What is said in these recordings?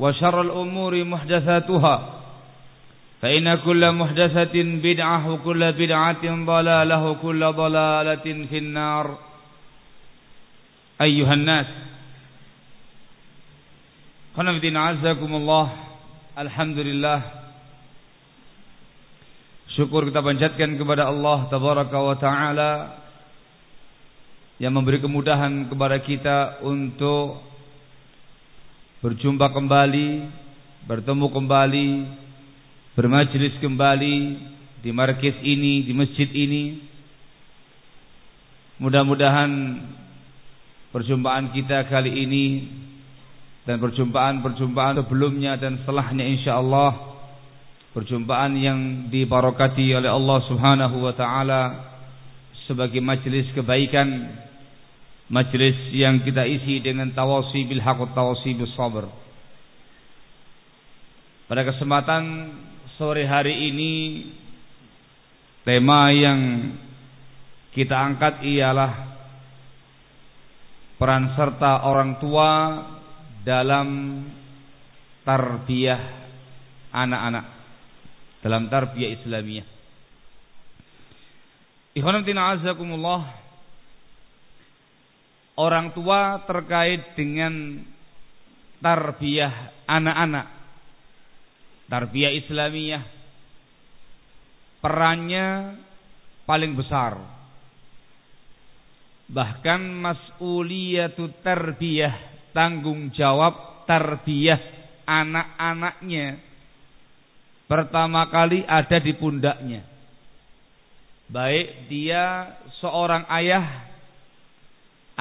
وشر الأمور محدثاتها فإن كل محدثة بدعة وكل بدعة ضلالة وكل ضلالة في النار أيها الناس خنفدين عزكم الله Alhamdulillah Syukur kita panjatkan kepada Allah Tabaraka wa ta'ala Yang memberi kemudahan kepada kita Untuk Berjumpa kembali Bertemu kembali Bermajlis kembali Di markis ini, di masjid ini. Mudah-mudahan Perjumpaan kita kali ini dan perjumpaan-perjumpaan sebelumnya dan setelahnya insyaallah perjumpaan yang dibarokati oleh Allah Subhanahu wa taala sebagai majelis kebaikan majelis yang kita isi dengan tawasi bil haqq tawasi bis sabr pada kesempatan sore hari ini tema yang kita angkat ialah peran serta orang tua dalam tarbiyah anak-anak dalam tarbiyah Islamiyah. Ikhwanatina azakumullah Orang tua terkait dengan tarbiyah anak-anak. Tarbiyah Islamiyah. Perannya paling besar. Bahkan mas'uliyatu tarbiyah tanggung jawab tarbiyah anak-anaknya pertama kali ada di pundaknya. Baik dia seorang ayah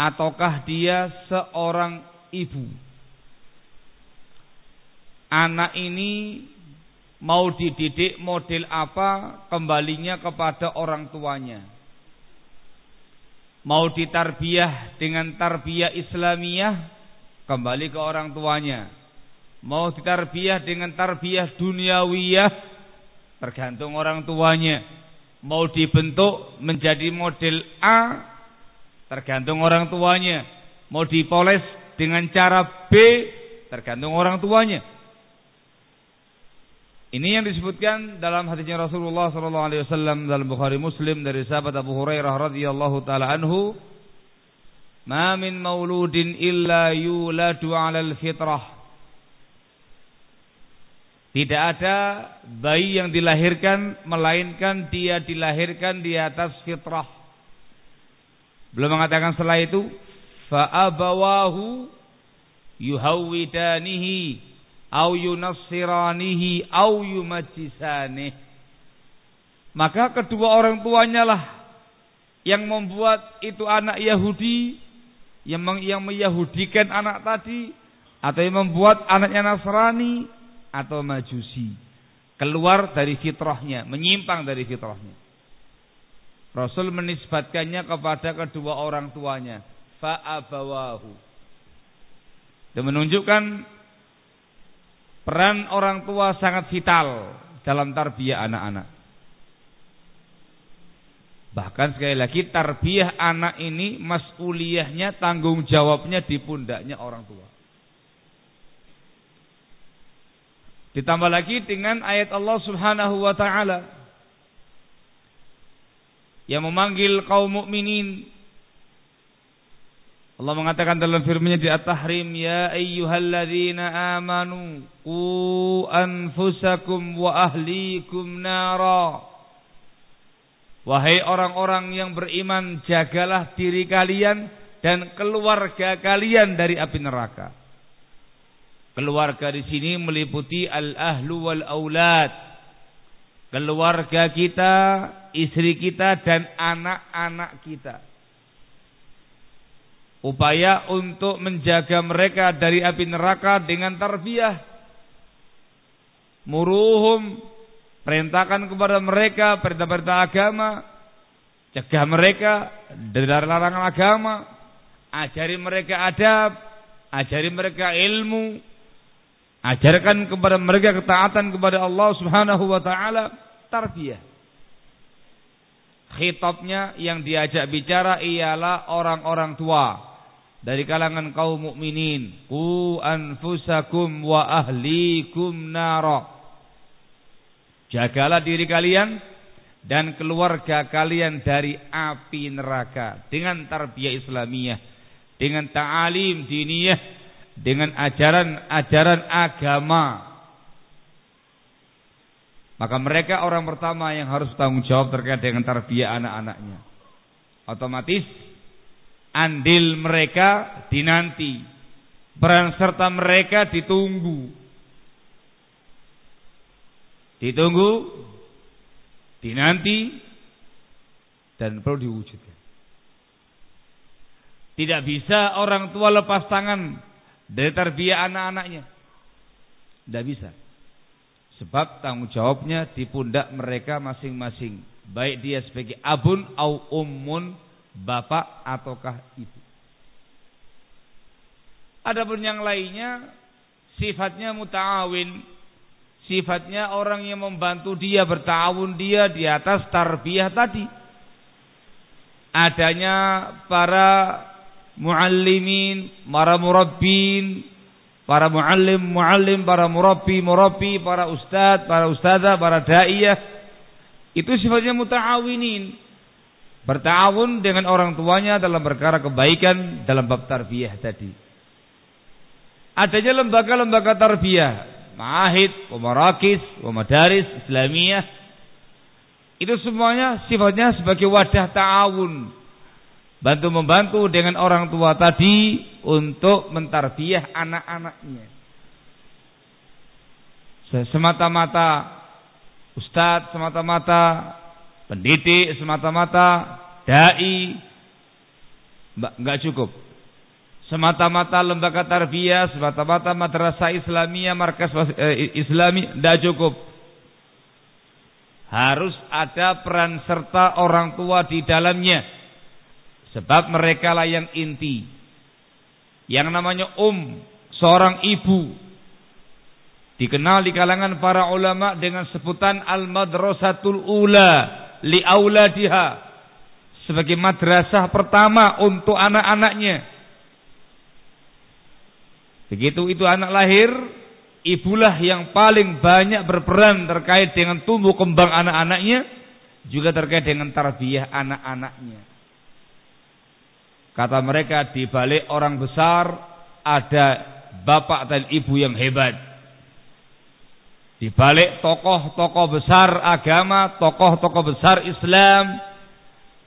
ataukah dia seorang ibu. Anak ini mau dididik model apa kembalinya kepada orang tuanya. Mau ditarbiyah dengan tarbiyah Islamiyah kembali ke orang tuanya. Mau ditarbiyah dengan tarbiyah duniawiyah tergantung orang tuanya. Mau dibentuk menjadi model A tergantung orang tuanya. Mau dipoles dengan cara B tergantung orang tuanya. Ini yang disebutkan dalam hadisnya Rasulullah sallallahu alaihi wasallam dalam Bukhari Muslim dari sahabat Abu Hurairah radhiyallahu taala anhu Ma min mauludin illa yuladu 'alal fitrah. Tidak ada bayi yang dilahirkan melainkan dia dilahirkan di atas fitrah. Belum mengatakan setelah itu fa abawahu yuhawidanihi au yunassiranihi au yumajjisani maka kedua orang tuanya lah yang membuat itu anak Yahudi yang yang meyahudikan anak tadi atau yang membuat anaknya Nasrani atau Majusi. Keluar dari fitrahnya menyimpang dari fitrahnya Rasul menisbatkannya kepada kedua orang tuanya fa'abawahu dan menunjukkan peran orang tua sangat vital dalam tarbiyah anak-anak. Bahkan sekali lagi tarbiyah anak ini mas'uliyahnya tanggung jawabnya di pundaknya orang tua. Ditambah lagi dengan ayat Allah Subhanahu wa taala yang memanggil kaum mukminin Allah mengatakan dalam firman-Nya di At-Tahrim, "Ya ayyuhalladzina amanu qu anfusakum wa ahlikum nara." Wahai orang-orang yang beriman, jagalah diri kalian dan keluarga kalian dari api neraka. Keluarga di sini meliputi al-ahlu wal aulad. Keluarga kita, istri kita dan anak-anak kita. Upaya untuk menjaga mereka dari api neraka dengan tarbiyah. Muruhum perintahkan kepada mereka perintah-perintah agama. Cegah mereka dari larangan agama. Ajari mereka adab ajari mereka ilmu ajarkan kepada mereka ketaatan kepada Allah Subhanahu wa taala tarbiyah. Khitabnya yang diajak bicara ialah orang-orang tua dari kalangan kaum mukminin. Ku anfusakum wa ahlikum nara. Jagalah diri kalian dan keluarga kalian dari api neraka dengan tarbiyah Islamiyah dengan ta'alim diniyah dengan ajaran-ajaran agama maka mereka orang pertama yang harus tanggung jawab terkait dengan tarbiyah anak-anaknya otomatis andil mereka dinanti, peran serta mereka ditunggu. Ditunggu, dinanti, dan perlu diwujudkan. Tidak bisa orang tua lepas tangan dari tarbiyah anak-anaknya. Tidak bisa. Sebab tanggung jawabnya di pundak mereka masing-masing. Baik dia sebagai abun au ummun bapak ataukah ibu. Adapun yang lainnya sifatnya muta'awin, sifatnya orang yang membantu dia bertawun dia di atas tarbiyah tadi. Adanya para muallimin, para murabbin, para muallim, muallim, para murabbi, murabbi, para ustad, para ustazah, para daiyah. Itu sifatnya muta'awinin bertawun dengan orang tuanya dalam perkara kebaikan dalam bab tarbiyah tadi. Adanya lembaga-lembaga tarbiyah, ma'ahid, marakis, madaris islamiyah. Itu semuanya sifatnya sebagai wadah ta'awun. Bantu-membantu dengan orang tua tadi untuk mentarbiyah anak-anaknya. Semata-mata ustadz, semata-mata pendidik semata-mata dai enggak cukup. Semata-mata lembaga tarbiyah, semata-mata madrasah Islamiyah, markas eh, Islami enggak cukup. Harus ada peran serta orang tua di dalamnya. Sebab mereka lah yang inti. Yang namanya um, seorang ibu. Dikenal di kalangan para ulama dengan sebutan al-madrasatul ula li auladiha sebagai madrasah pertama untuk anak-anaknya. Begitu itu anak lahir, ibulah yang paling banyak berperan terkait dengan tumbuh kembang anak-anaknya, juga terkait dengan tarbiyah anak-anaknya. Kata mereka di balik orang besar ada bapak dan ibu yang hebat. Di balik tokoh-tokoh besar agama, tokoh-tokoh besar Islam,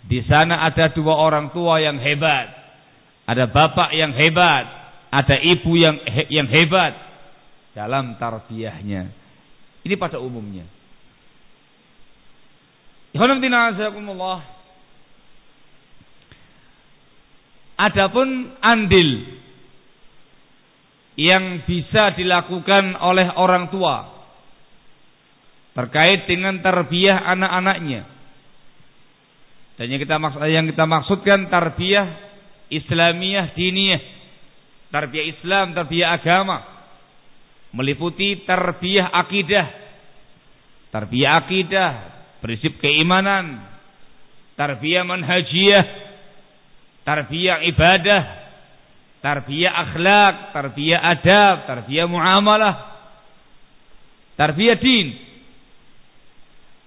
di sana ada dua orang tua yang hebat. Ada bapak yang hebat, ada ibu yang yang hebat. dalam tarbiyahnya. Ini pada umumnya. Adapun andil yang bisa dilakukan oleh orang tua terkait dengan tarbiyah anak-anaknya. Dan yang kita maksud yang kita maksudkan tarbiyah Islamiyah diniyah. Tarbiyah Islam, tarbiyah agama. Meliputi tarbiyah akidah. Tarbiyah akidah, prinsip keimanan, tarbiyah manhajiyah, tarbiyah ibadah, tarbiyah akhlak, tarbiyah adab, tarbiyah muamalah, tarbiyah din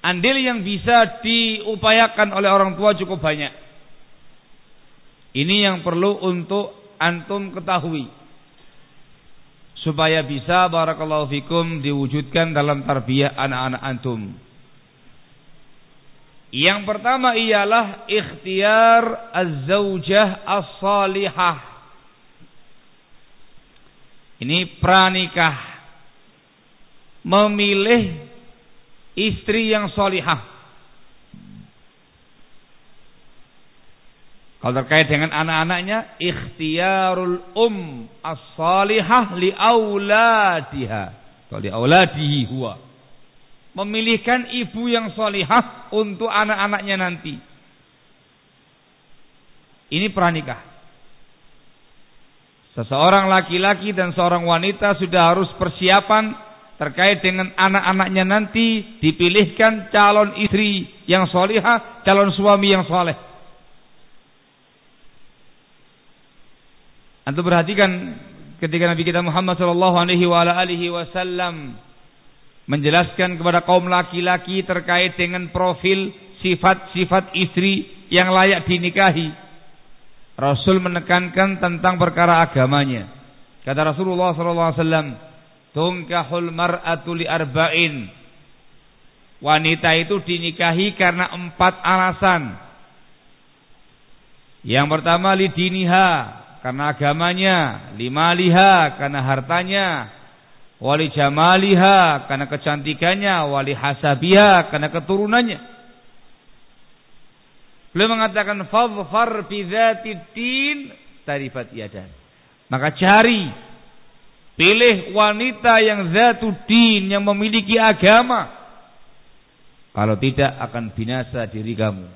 andil yang bisa diupayakan oleh orang tua cukup banyak. Ini yang perlu untuk antum ketahui. Supaya bisa barakallahu fikum diwujudkan dalam tarbiyah anak-anak antum. Yang pertama ialah ikhtiar az-zawjah as-salihah. Ini pranikah. Memilih istri yang solihah. Kalau terkait dengan anak-anaknya, ikhtiarul um as-salihah li auladiha. Atau auladihi huwa. Memilihkan ibu yang solihah untuk anak-anaknya nanti. Ini pranikah. Seseorang laki-laki dan seorang wanita sudah harus persiapan terkait dengan anak-anaknya nanti dipilihkan calon istri yang solihah, calon suami yang soleh. Antum perhatikan ketika Nabi kita Muhammad Shallallahu Alaihi Wasallam menjelaskan kepada kaum laki-laki terkait dengan profil sifat-sifat istri yang layak dinikahi. Rasul menekankan tentang perkara agamanya. Kata Rasulullah Wasallam, Tungkahul mar'atu li arba'in. Wanita itu dinikahi karena empat alasan. Yang pertama lidiniha karena agamanya, lima liha karena hartanya, wali jamaliha karena kecantikannya, wali hasabiha karena keturunannya. Beliau mengatakan fadfar bi din tarifat yadan. Maka cari Pilih wanita yang din yang memiliki agama. Kalau tidak akan binasa diri kamu.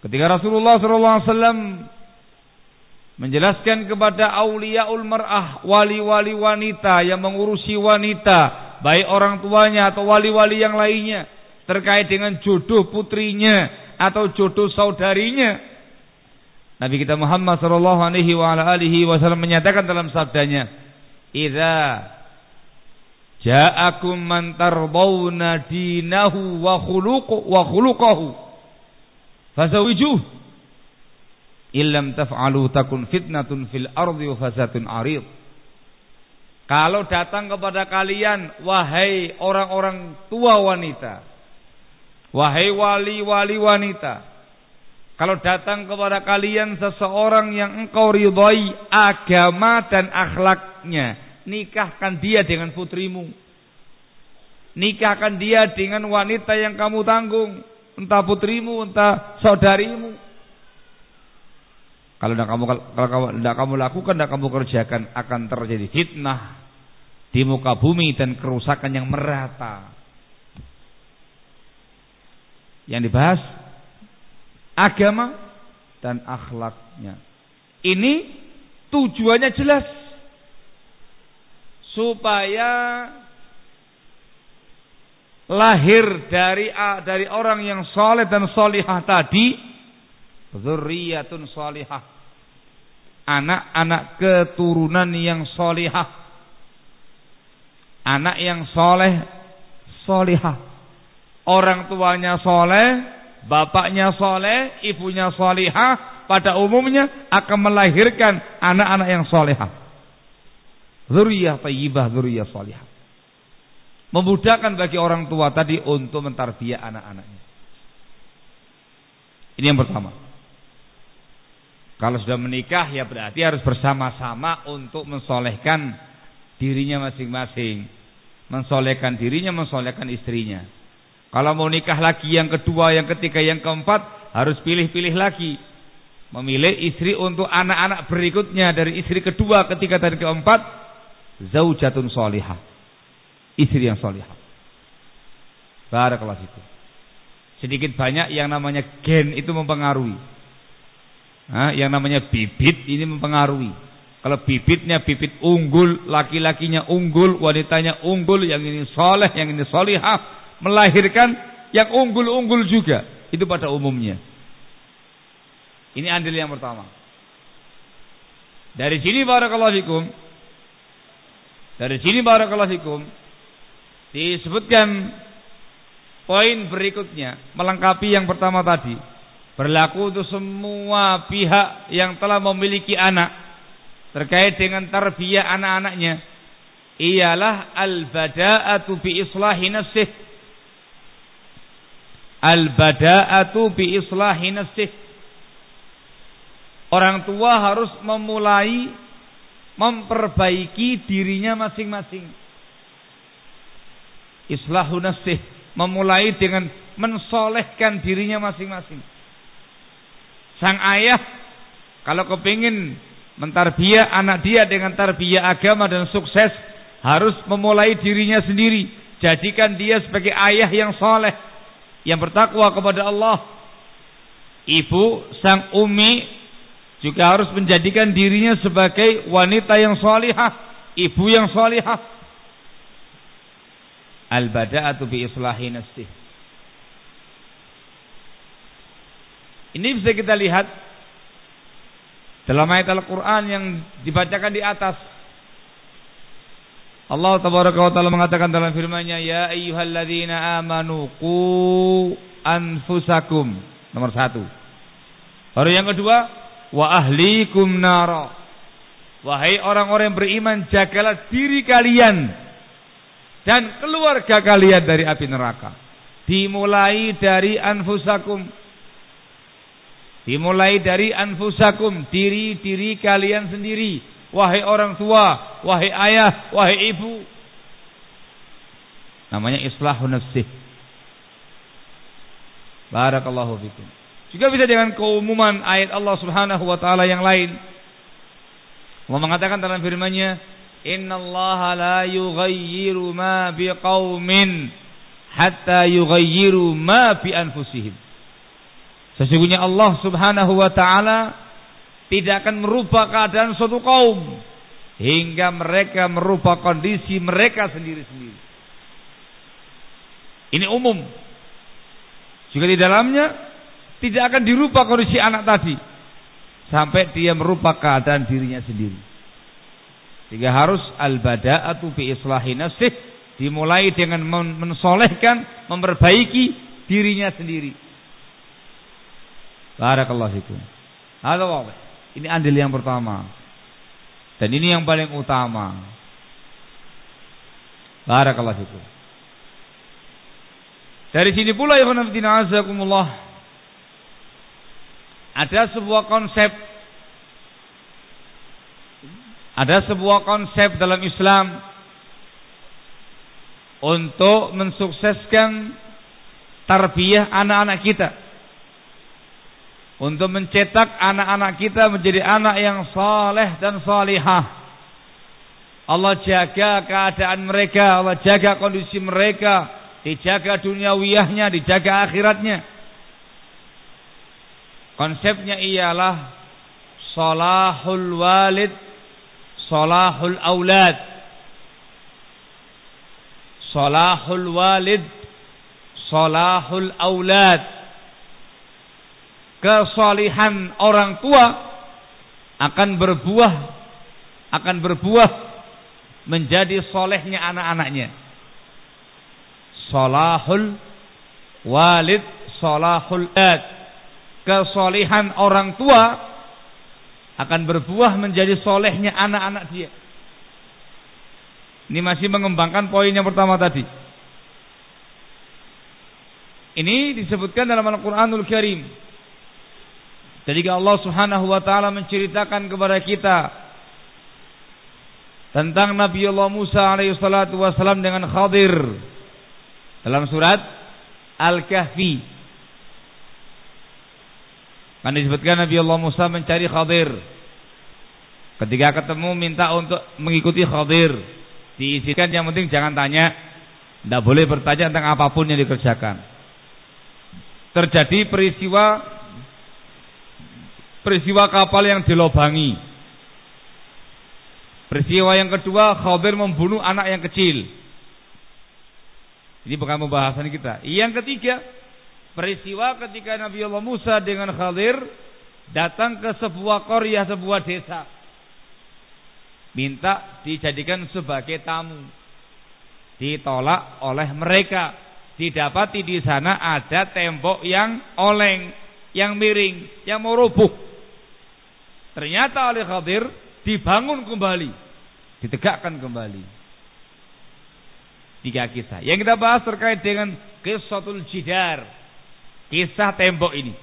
Ketika Rasulullah SAW menjelaskan kepada auliaul mar'ah, wali-wali wanita yang mengurusi wanita, baik orang tuanya atau wali-wali yang lainnya, terkait dengan jodoh putrinya atau jodoh saudarinya, Nabi kita Muhammad sallallahu alaihi wa alihi wasallam menyatakan dalam sabdanya, "Idza ja'akum man tardawna dinahu wa khuluqu wa khuluquhu fazawijuh illam taf'alu takun fitnatun fil ardi fasatun arid." Kalau datang kepada kalian wahai orang-orang tua wanita, wahai wali-wali wanita, kalau datang kepada kalian seseorang yang engkau ridhoi agama dan akhlaknya, nikahkan dia dengan putrimu. Nikahkan dia dengan wanita yang kamu tanggung, entah putrimu, entah saudarimu. Kalau tidak kamu kalau tidak kamu lakukan, tidak kamu kerjakan, akan terjadi fitnah di muka bumi dan kerusakan yang merata. Yang dibahas agama dan akhlaknya. Ini tujuannya jelas supaya lahir dari dari orang yang soleh dan solihah tadi zurriyatun solihah anak-anak keturunan yang solihah anak yang soleh solihah orang tuanya soleh bapaknya soleh, ibunya solihah, pada umumnya akan melahirkan anak-anak yang solehah. Zuriyah tayyibah, zuriyah solihah. Memudahkan bagi orang tua tadi untuk mentarbiyah anak-anaknya. Ini yang pertama. Kalau sudah menikah ya berarti harus bersama-sama untuk mensolehkan dirinya masing-masing. Mensolehkan dirinya, mensolehkan istrinya. Kalau mau nikah lagi yang kedua, yang ketiga, yang keempat harus pilih-pilih lagi. Memilih istri untuk anak-anak berikutnya dari istri kedua, ketiga dan keempat. Zaujatun solihah. Istri yang solihah. Barakallahu fikum. Sedikit banyak yang namanya gen itu mempengaruhi. Nah, yang namanya bibit ini mempengaruhi. Kalau bibitnya bibit unggul, laki-lakinya unggul, wanitanya unggul, yang ini soleh, yang ini solihah, melahirkan yang unggul-unggul juga. Itu pada umumnya. Ini andil yang pertama. Dari sini barakallahu fikum. Dari sini barakallahu fikum. Disebutkan poin berikutnya melengkapi yang pertama tadi. Berlaku untuk semua pihak yang telah memiliki anak terkait dengan tarbiyah anak-anaknya ialah al-bada'atu bi islahi nafsih. Al-bada'atu bi islahi nafsih Orang tua harus memulai memperbaiki dirinya masing-masing. Islahun nasih memulai dengan mensolehkan dirinya masing-masing. Sang ayah kalau kepingin mentarbiah anak dia dengan tarbiyah agama dan sukses harus memulai dirinya sendiri. Jadikan dia sebagai ayah yang soleh, yang bertakwa kepada Allah. Ibu, sang umi juga harus menjadikan dirinya sebagai wanita yang salihah, ibu yang salihah. Al-bada'atu bi islahi nafsih. Ini bisa kita lihat dalam ayat Al-Quran yang dibacakan di atas. Allah tabaraka wa taala mengatakan dalam firman-Nya, "Ya ayyuhalladzina amanu qu anfusakum." Nomor satu. Baru yang kedua, wa ahlikum nara. Wahai orang-orang yang beriman, jagalah diri kalian dan keluarga kalian dari api neraka. Dimulai dari anfusakum. Dimulai dari anfusakum, diri-diri kalian sendiri. Wahai orang tua, wahai ayah, wahai ibu. Namanya islahun nafsih. Barakallahu fikum. Juga bisa dengan keumuman ayat Allah Subhanahu wa taala yang lain. Allah mengatakan dalam firman-Nya, "Innallaha la yughayyiru ma biqaumin hatta yughayyiru ma bi anfusihim." Sesungguhnya Allah Subhanahu wa taala tidak akan merubah keadaan suatu kaum hingga mereka merubah kondisi mereka sendiri-sendiri. Ini umum. Juga di dalamnya tidak akan dirubah kondisi anak tadi sampai dia merubah keadaan dirinya sendiri. Sehingga harus al-bada'atu bi islahi nafsih dimulai dengan mensolehkan, memperbaiki dirinya sendiri. Barakallahu fikum. Halo, Ini andil yang pertama. Dan ini yang paling utama. Barakallahu fikum. Dari sini pula ya azakumullah ada sebuah konsep ada sebuah konsep dalam Islam untuk mensukseskan tarbiyah anak-anak kita. Untuk mencetak anak-anak kita menjadi anak yang saleh dan salihah. Allah jaga keadaan mereka, Allah jaga kondisi mereka, dijaga duniawiyahnya, dijaga akhiratnya. Konsepnya ialah salahul walid, salahul aulad. Salahul walid, salahul aulad. Kesalihan orang tua akan berbuah akan berbuah menjadi solehnya anak-anaknya. Salahul walid, salahul ad kesolehan orang tua akan berbuah menjadi solehnya anak-anak dia. Ini masih mengembangkan poin yang pertama tadi. Ini disebutkan dalam Al-Quranul Karim. Ketika Allah Subhanahu wa taala menceritakan kepada kita tentang Nabi Allah Musa alaihi salatu dengan Khadir dalam surat Al-Kahfi. Kan disebutkan Nabi Allah Musa mencari Khadir. Ketika ketemu minta untuk mengikuti Khadir. Diisikan yang penting jangan tanya. Tidak boleh bertanya tentang apa pun yang dikerjakan. Terjadi peristiwa peristiwa kapal yang dilobangi. Peristiwa yang kedua, Khadir membunuh anak yang kecil. Ini bukan pembahasan kita. Yang ketiga, peristiwa ketika Nabi Allah Musa dengan Khadir datang ke sebuah korea, sebuah desa. Minta dijadikan sebagai tamu. Ditolak oleh mereka. Didapati di sana ada tembok yang oleng, yang miring, yang mau rubuh. Ternyata oleh Khadir dibangun kembali ditegakkan kembali. Tiga kisah. Yang kita bahas terkait dengan kisahul jidar. Kisah tembok ini.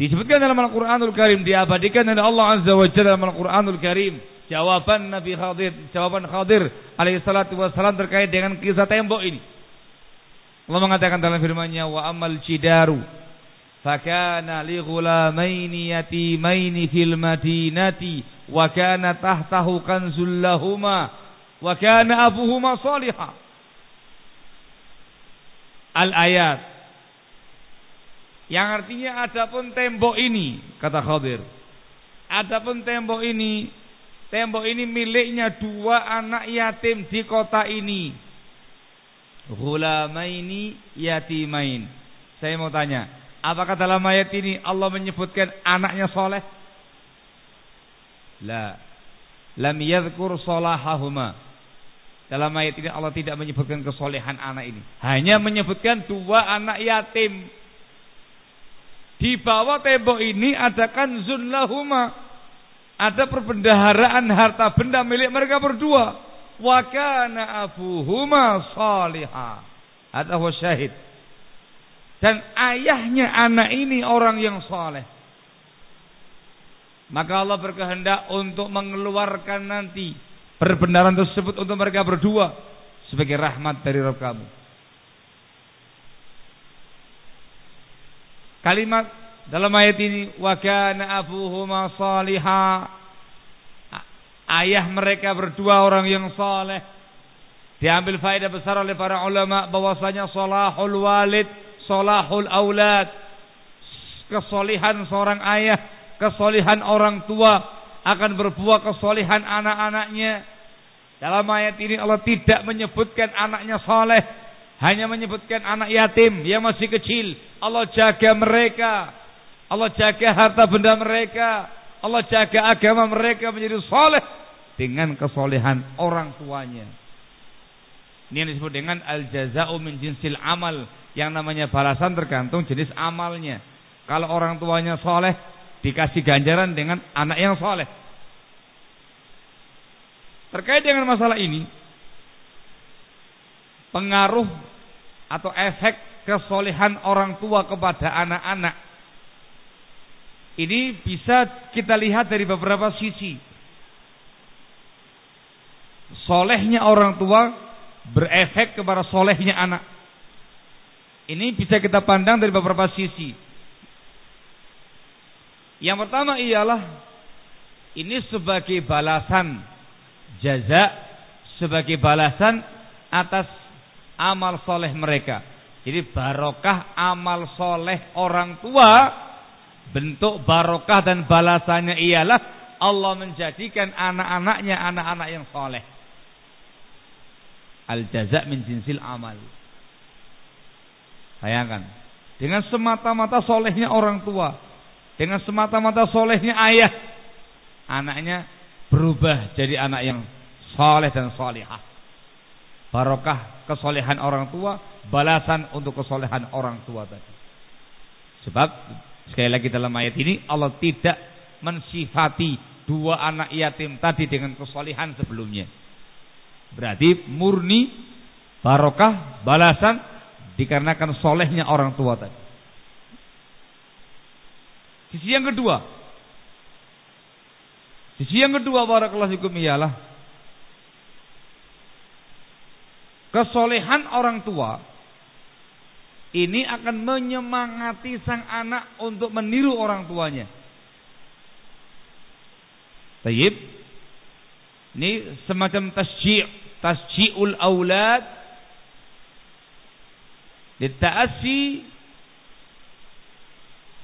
Disebutkan dalam Al-Quranul Karim. Diabadikan oleh Allah Azza wa Jalla dalam Al-Quranul Karim. Jawaban Nabi Khadir. Jawaban Khadir alaihissalatu wassalam terkait dengan kisah tembok ini. Allah mengatakan dalam firman-Nya wa amal jidaru fakana li ghulamaini yatimaini fil madinati wa kana tahtahu kanzul lahuma wa kana abuhuma salihah al ayat yang artinya adapun tembok ini kata Khadir. Adapun tembok ini. Tembok ini miliknya dua anak yatim di kota ini. Ghulamaini yatimain. Saya mau tanya Apakah dalam ayat ini Allah menyebutkan anaknya soleh? La. Lam yadhkur solahahuma. Dalam ayat ini Allah tidak menyebutkan kesolehan anak ini. Hanya menyebutkan dua anak yatim. Di bawah tembok ini ada kanzun lahuma. Ada perbendaharaan harta benda milik mereka berdua. Wa kana abuhuma salihah. Ada syahid dan ayahnya anak ini orang yang soleh. Maka Allah berkehendak untuk mengeluarkan nanti perbenaran tersebut untuk mereka berdua sebagai rahmat dari Rabb kamu. Kalimat dalam ayat ini wa kana abuhuma salihah. Ayah mereka berdua orang yang saleh. Diambil faedah besar oleh para ulama bahwasanya salahul walid solahul aulad. Kesolihan seorang ayah kesolihan orang tua akan berbuah kesolihan anak-anaknya. Dalam ayat ini Allah tidak menyebutkan anaknya soleh hanya menyebutkan anak yatim. Yang masih kecil. Allah jaga mereka. Allah jaga harta benda mereka. Allah jaga agama mereka menjadi soleh dengan kesolehan orang tuanya ini yang disebut dengan al-jaza'u min jinsil amal yang namanya balasan tergantung jenis amalnya. Kalau orang tuanya soleh, dikasih ganjaran dengan anak yang soleh. Terkait dengan masalah ini, pengaruh atau efek kesolehan orang tua kepada anak-anak ini bisa kita lihat dari beberapa sisi. Solehnya orang tua berefek kepada solehnya anak. Ini bisa kita pandang dari beberapa sisi. Yang pertama ialah ini sebagai balasan jaza sebagai balasan atas amal soleh mereka. Jadi barokah amal soleh orang tua bentuk barokah dan balasannya ialah Allah menjadikan anak-anaknya anak-anak yang soleh. Al jaza min jinsil amal. Bayangkan. Dengan semata-mata solehnya orang tua. Dengan semata-mata solehnya ayah. Anaknya berubah jadi anak yang soleh dan solehah. Barokah kesolehan orang tua. Balasan untuk kesolehan orang tua tadi. Sebab sekali lagi dalam ayat ini Allah tidak mensifati dua anak yatim tadi dengan kesolehan sebelumnya. Berarti murni barokah balasan dikarenakan solehnya orang tua tadi. Sisi yang kedua. Sisi yang kedua barakallahu fikum ialah kesolehan orang tua ini akan menyemangati sang anak untuk meniru orang tuanya. Tayyib. Ini semacam tasji' tasji'ul aulad lita'assi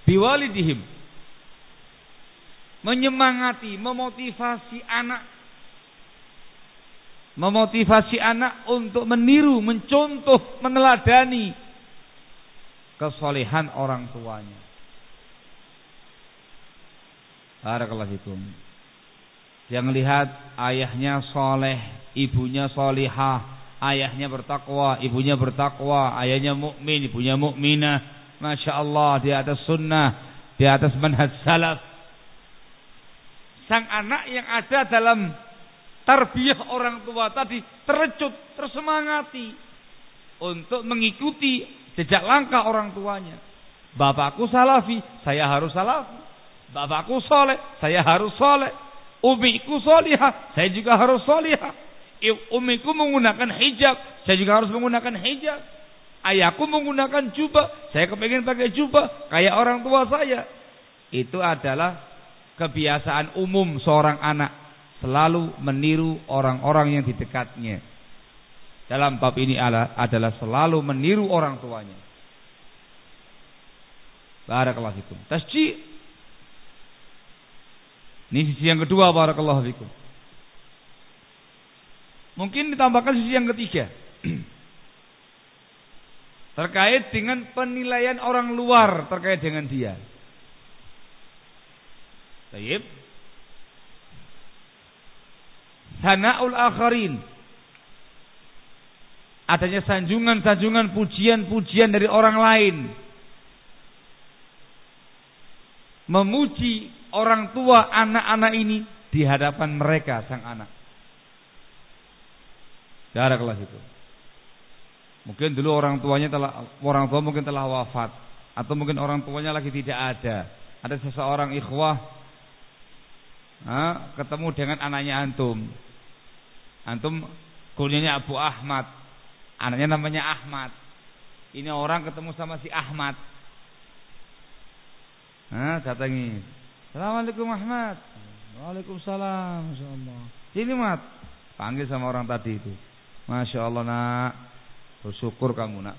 biwalidihim. Menyemangati memotivasi anak. Memotivasi anak untuk meniru mencontoh meneladani kesolehan orang tuanya. Barakallahu fikum yang lihat ayahnya soleh, ibunya solihah, ayahnya bertakwa, ibunya bertakwa, ayahnya mukmin, ibunya mukminah. Masya Allah di atas sunnah, di atas manhaj salaf. Sang anak yang ada dalam tarbiyah orang tua tadi terecut, tersemangati untuk mengikuti jejak langkah orang tuanya. Bapakku salafi, saya harus salafi. Bapakku soleh, saya harus soleh. Umiku solihah, saya juga harus solihah. Umiku menggunakan hijab, saya juga harus menggunakan hijab. Ayahku menggunakan jubah, saya kepengen pakai jubah kayak orang tua saya. Itu adalah kebiasaan umum seorang anak selalu meniru orang-orang yang di dekatnya. Dalam bab ini adalah selalu meniru orang tuanya. Barakallahu fikum. Tasji ini sisi yang kedua barakallahu fikum. Mungkin ditambahkan sisi yang ketiga. terkait dengan penilaian orang luar terkait dengan dia. Baik. Sana'ul akharin. Adanya sanjungan-sanjungan pujian-pujian dari orang lain. Memuji orang tua anak-anak ini di hadapan mereka sang anak. Cara kelas itu. Mungkin dulu orang tuanya telah orang tua mungkin telah wafat atau mungkin orang tuanya lagi tidak ada. Ada seseorang ikhwah ha, ketemu dengan anaknya antum. Antum kuliahnya Abu Ahmad. Anaknya namanya Ahmad. Ini orang ketemu sama si Ahmad. Nah, datangi. Assalamualaikum Ahmad. Waalaikumsalam. Masya Allah. Sini mat. Panggil sama orang tadi itu. Masya Allah nak. Bersyukur kamu nak.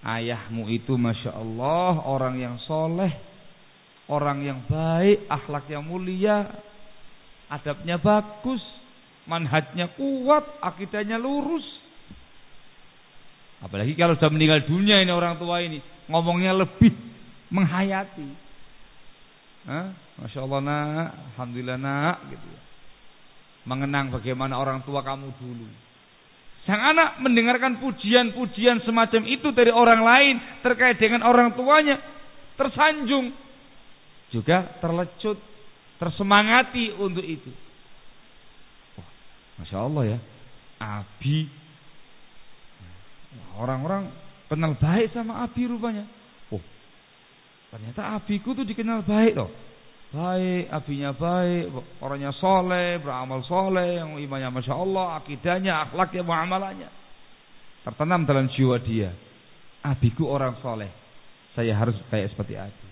Ayahmu itu Masya Allah. Orang yang soleh. Orang yang baik. Akhlak yang mulia. Adabnya bagus. Manhajnya kuat. Akidahnya lurus. Apalagi kalau sudah meninggal dunia ini orang tua ini. Ngomongnya lebih menghayati. Hah? Masya Allah nak, Alhamdulillah nak, gitu ya. Mengenang bagaimana orang tua kamu dulu. Sang anak mendengarkan pujian-pujian semacam itu dari orang lain terkait dengan orang tuanya, tersanjung, juga terlecut, tersemangati untuk itu. Oh, Masya Allah ya, Abi, orang-orang kenal baik sama Abi rupanya. Ternyata abiku tuh dikenal baik loh. Baik, abinya baik, orangnya soleh, beramal soleh, yang imannya masya Allah, akidahnya, akhlaknya, muamalahnya. Tertanam dalam jiwa dia. Abiku orang soleh. Saya harus kayak seperti abi.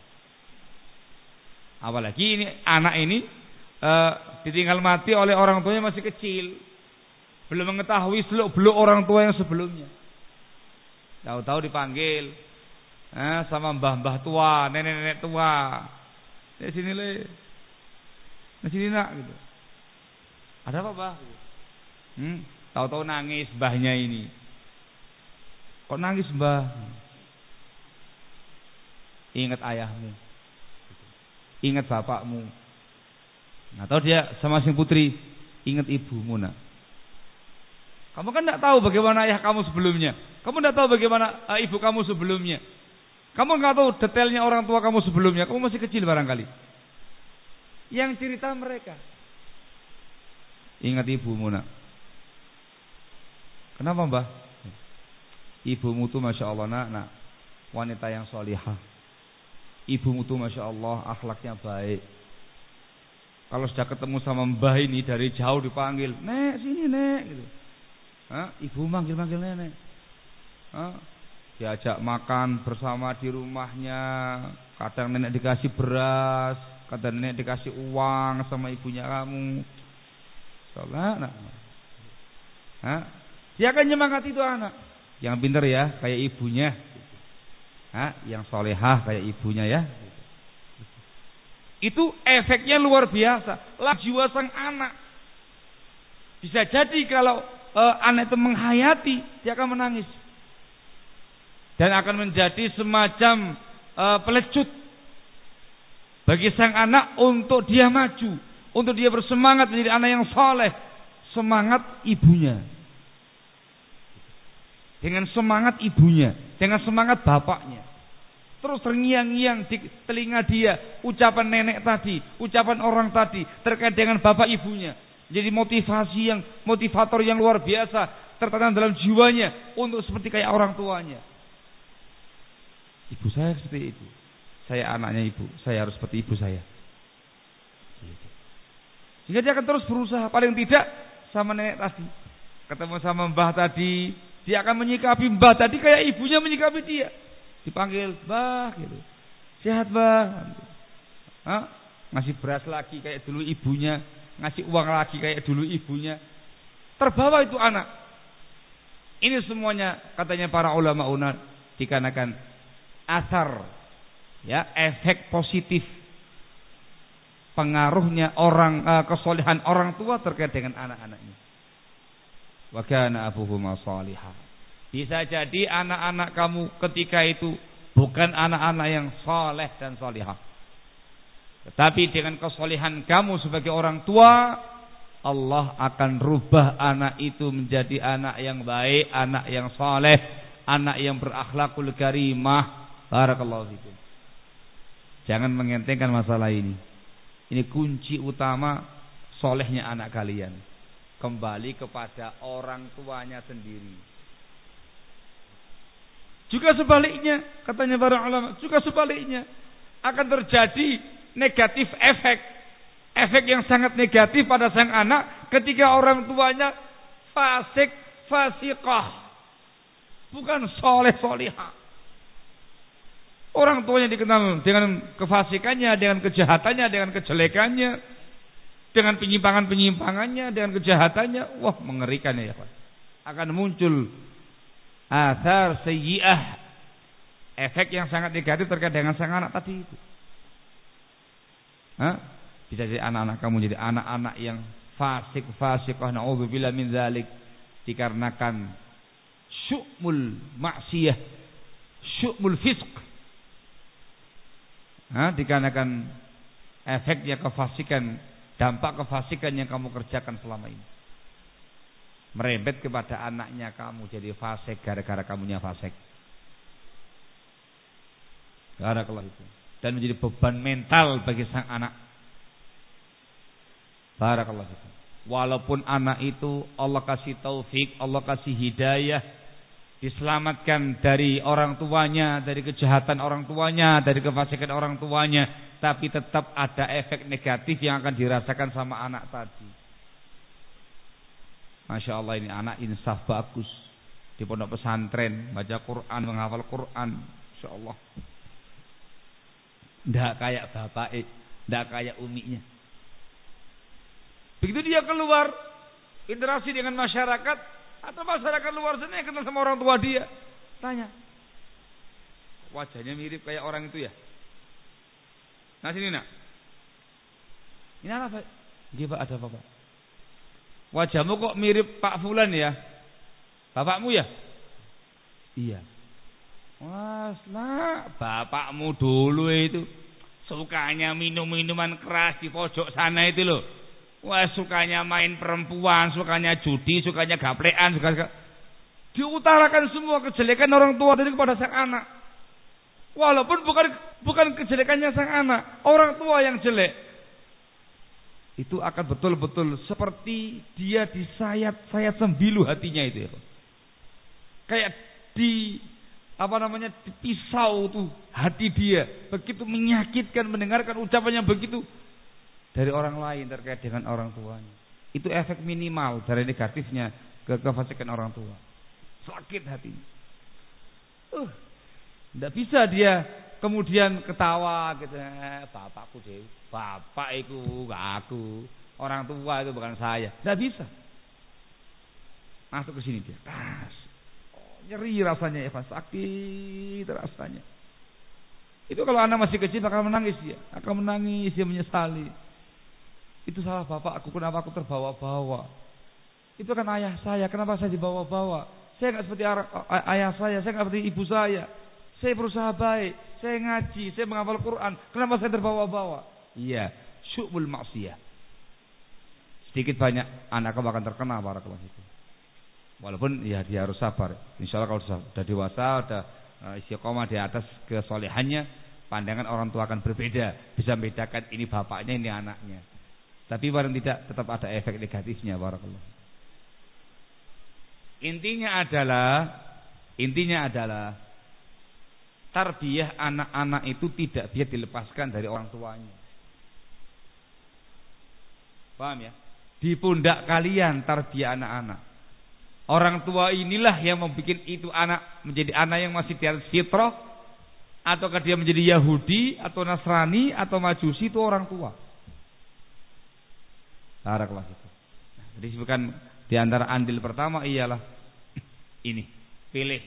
Apalagi ini anak ini uh, ditinggal mati oleh orang tuanya masih kecil. Belum mengetahui seluk beluk orang tua yang sebelumnya. Tahu-tahu dipanggil, eh, sama mbah-mbah tua, nenek-nenek tua. Di sini le. Di sini nak gitu. Ada apa, Bah? Hmm, tahu-tahu nangis mbahnya ini. Kok nangis, Mbah? Ingat ayahmu. Ingat bapakmu. Nah, tahu dia sama si putri, ingat ibumu, nak. Kamu kan tidak tahu bagaimana ayah kamu sebelumnya. Kamu tidak tahu bagaimana uh, ibu kamu sebelumnya. Kamu nggak tahu detailnya orang tua kamu sebelumnya. Kamu masih kecil barangkali. Yang cerita mereka. Ingat ibumu nak. Kenapa mbah? Ibumu tuh masya Allah nak, nak wanita yang solihah. ibumu tuh masya Allah akhlaknya baik. Kalau sudah ketemu sama mbah ini dari jauh dipanggil, nek sini nek, gitu. Hah? Ibu manggil manggil nenek. Hah? Diajak makan bersama di rumahnya. Kadang nenek dikasih beras, kadang nenek dikasih uang sama ibunya kamu. Soalnya. Hah? Dia akan nyemangati itu anak. Yang pintar ya, kayak ibunya. Hah? Yang solehah kayak ibunya ya. Itu efeknya luar biasa. Lah jiwa sang anak. Bisa jadi kalau uh, anak itu menghayati, dia akan menangis. Dan akan menjadi semacam uh, pelecut bagi sang anak untuk dia maju, untuk dia bersemangat menjadi anak yang soleh, semangat ibunya. Dengan semangat ibunya, dengan semangat bapaknya. Terus terngiang-ngiang di telinga dia ucapan nenek tadi, ucapan orang tadi terkait dengan bapak ibunya. Jadi motivasi yang motivator yang luar biasa tertanam dalam jiwanya untuk seperti kayak orang tuanya. Ibu saya seperti itu. Saya anaknya ibu, saya harus seperti ibu saya. Sehingga dia akan terus berusaha. Paling tidak sama nenek tadi. Ketemu sama mbah tadi, dia akan menyikapi mbah tadi kayak ibunya menyikapi dia. Dipanggil bah gitu. Sehat bah Hah? ngasih beras lagi kayak dulu ibunya. Ngasih uang lagi kayak dulu ibunya. Terbawa itu anak. Ini semuanya katanya para ulama unar dikarenakan asar ya efek positif pengaruhnya orang uh, kesolehan orang tua terkait dengan anak-anaknya wa kana abuhuma salihah bisa jadi anak-anak kamu ketika itu bukan anak-anak yang soleh dan solihah. Tetapi dengan kesolehan kamu sebagai orang tua, Allah akan rubah anak itu menjadi anak yang baik, anak yang soleh, anak yang berakhlakul karimah. Barakallahu fikum. Jangan mengentengkan masalah ini. Ini kunci utama solehnya anak kalian. Kembali kepada orang tuanya sendiri. Juga sebaliknya, katanya para ulama, juga sebaliknya akan terjadi negatif efek. Efek yang sangat negatif pada sang anak ketika orang tuanya fasik, fasikah. Bukan soleh solihah. Orang tuanya dikenal dengan kefasikannya, dengan kejahatannya, dengan kejelekannya, dengan penyimpangan-penyimpangannya, dengan kejahatannya. Wah, mengerikan ya, Pak. Akan muncul asar sayyi'ah efek yang sangat negatif terkait dengan sang anak tadi itu. Hah? Bisa jadi anak-anak kamu jadi anak-anak yang fasik fasikah naudzubillah min zalik dikarenakan syu'mul maksiyah syu'mul fisq Hah? dikarenakan efeknya kefasikan dampak kefasikan yang kamu kerjakan selama ini merembet kepada anaknya kamu jadi fasik gara-gara kamunya fasik. Gara kalau itu dan menjadi beban mental bagi sang anak. Barakallah itu. Walaupun anak itu Allah kasih taufik, Allah kasih hidayah, diselamatkan dari orang tuanya, dari kejahatan orang tuanya, dari kefasikan orang tuanya, tapi tetap ada efek negatif yang akan dirasakan sama anak tadi. Masya Allah ini anak insaf bagus. Di pondok pesantren baca Quran menghafal Quran. Masya Allah. Tidak kayak bapak tidak kayak uminya begitu dia keluar interaksi dengan masyarakat atau masyarakat luar sana yang kenal sama orang tua dia tanya wajahnya mirip kayak orang itu ya nah sini nak ini apa dia pak ada apa pak Wajahmu kok mirip Pak Fulan ya? Bapakmu ya? Iya. Mas, lah, bapakmu dulu itu sukanya minum minuman keras di pojok sana itu loh. Wah, sukanya main perempuan, sukanya judi, sukanya gaplean, suka, suka. Diutarakan semua kejelekan orang tua tadi kepada sang anak. Walaupun bukan bukan kejelekannya sang anak, orang tua yang jelek itu akan betul-betul seperti dia disayat-sayat sembilu hatinya itu ya. Kayak di apa namanya pisau tuh hati dia begitu menyakitkan mendengarkan ucapan yang begitu dari orang lain terkait dengan orang tuanya. Itu efek minimal dari negatifnya ke kefasikan orang tua. Sakit hatinya. Uh tidak bisa dia kemudian ketawa gitu. Eh, bapakku deh bapak itu aku. Orang tua itu bukan saya. Tidak bisa. Masuk ke sini dia. Tas. Nyeri rasanya Eva, sakit rasanya. Itu kalau anak masih kecil akan menangis dia, akan menangis dia menyesali. Itu salah bapak aku, kenapa aku terbawa-bawa? Itu kan ayah saya, kenapa saya dibawa-bawa? Saya nggak seperti ayah saya, saya nggak seperti ibu saya. Saya berusaha baik, saya ngaji, saya menghafal Quran. Kenapa saya terbawa-bawa? Iya, syukmul maksiyah. Sedikit banyak anak kamu akan terkena para itu. Walaupun ya dia harus sabar. Insya Allah kalau sudah dewasa, sudah uh, istiqomah di atas kesolehannya, pandangan orang tua akan berbeda. Bisa membedakan ini bapaknya, ini anaknya. Tapi barang tidak tetap ada efek negatifnya. Barakallah. Intinya adalah, intinya adalah tarbiyah anak-anak itu tidak bisa dilepaskan dari orang tuanya. Paham ya? Di pundak kalian tarbiyah anak-anak. Orang tua inilah yang membuat itu anak menjadi anak yang masih di atas fitrah ataukah dia menjadi Yahudi atau Nasrani atau Majusi itu orang tua. Barakallah itu. Jadi disebutkan di antara andil pertama ialah ini, pilih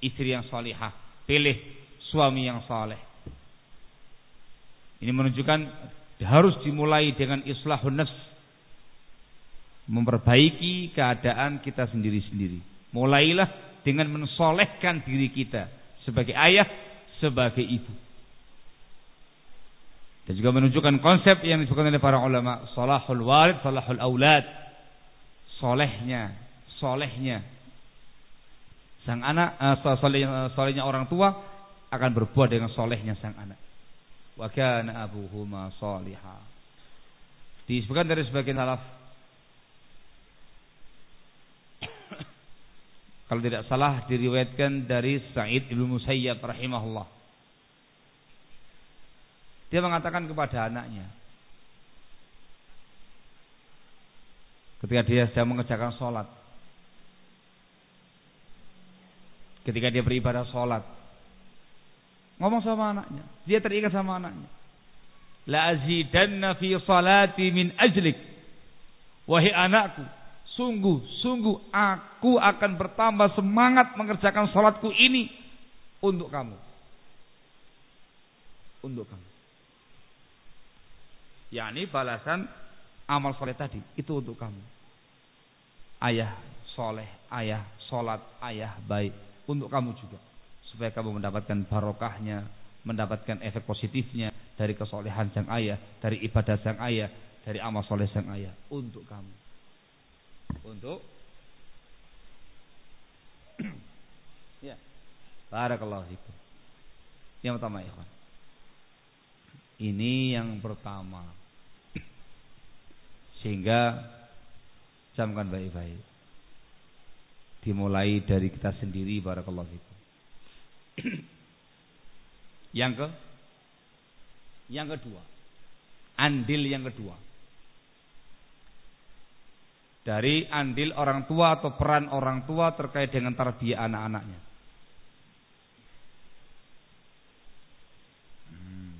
istri yang salihah, pilih suami yang saleh. Ini menunjukkan harus dimulai dengan islahun nafs, memperbaiki keadaan kita sendiri-sendiri. Mulailah dengan mensolehkan diri kita sebagai ayah, sebagai ibu. Dan juga menunjukkan konsep yang disebutkan oleh para ulama, salahul walid, salahul aulad. Solehnya, solehnya. Sang anak, uh, solehnya, orang tua akan berbuat dengan solehnya sang anak. Wa kana abuhuma salihah. Disebutkan dari sebagian salaf Kalau tidak salah diriwayatkan dari Sa'id Ibnu Musayyab rahimahullah. Dia mengatakan kepada anaknya ketika dia sedang mengerjakan sholat ketika dia beribadah sholat ngomong sama anaknya dia teringat sama anaknya la azidanna fi salati min ajlik wahai anakku Sungguh, sungguh aku akan bertambah semangat mengerjakan sholatku ini untuk kamu. Untuk kamu. Yakni balasan amal soleh tadi. Itu untuk kamu. Ayah soleh, ayah sholat, ayah baik. Untuk kamu juga. Supaya kamu mendapatkan barokahnya, mendapatkan efek positifnya dari kesolehan sang ayah, dari ibadah sang ayah, dari amal soleh sang ayah. Untuk kamu. Untuk ya. Barakallahu fikum. Yang pertama ya ini yang pertama sehingga camkan baik-baik. Dimulai dari kita sendiri barakallahu fikum. Yang ke? Yang kedua. Andil yang kedua. Dari andil orang tua atau peran orang tua terkait dengan tarbiyah anak-anaknya. Hmm.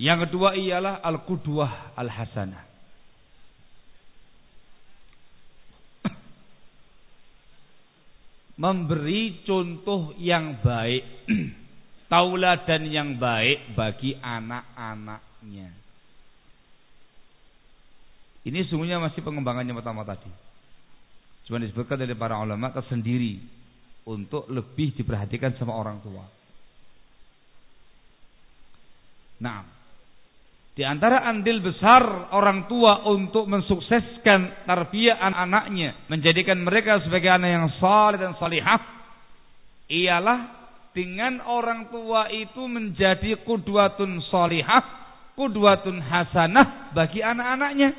Yang kedua ialah al-qudwah al-hasanah. Memberi contoh yang baik, tauladan yang baik bagi anak-anaknya. Ini sungguhnya masih pengembangannya pertama tadi. Cuma disebutkan dari para ulama tersendiri untuk lebih diperhatikan sama orang tua. Nah, di antara andil besar orang tua untuk mensukseskan tarbiyah anak-anaknya, menjadikan mereka sebagai anak yang saleh dan salihah, ialah dengan orang tua itu menjadi kudwatun salihah, kudwatun hasanah bagi anak-anaknya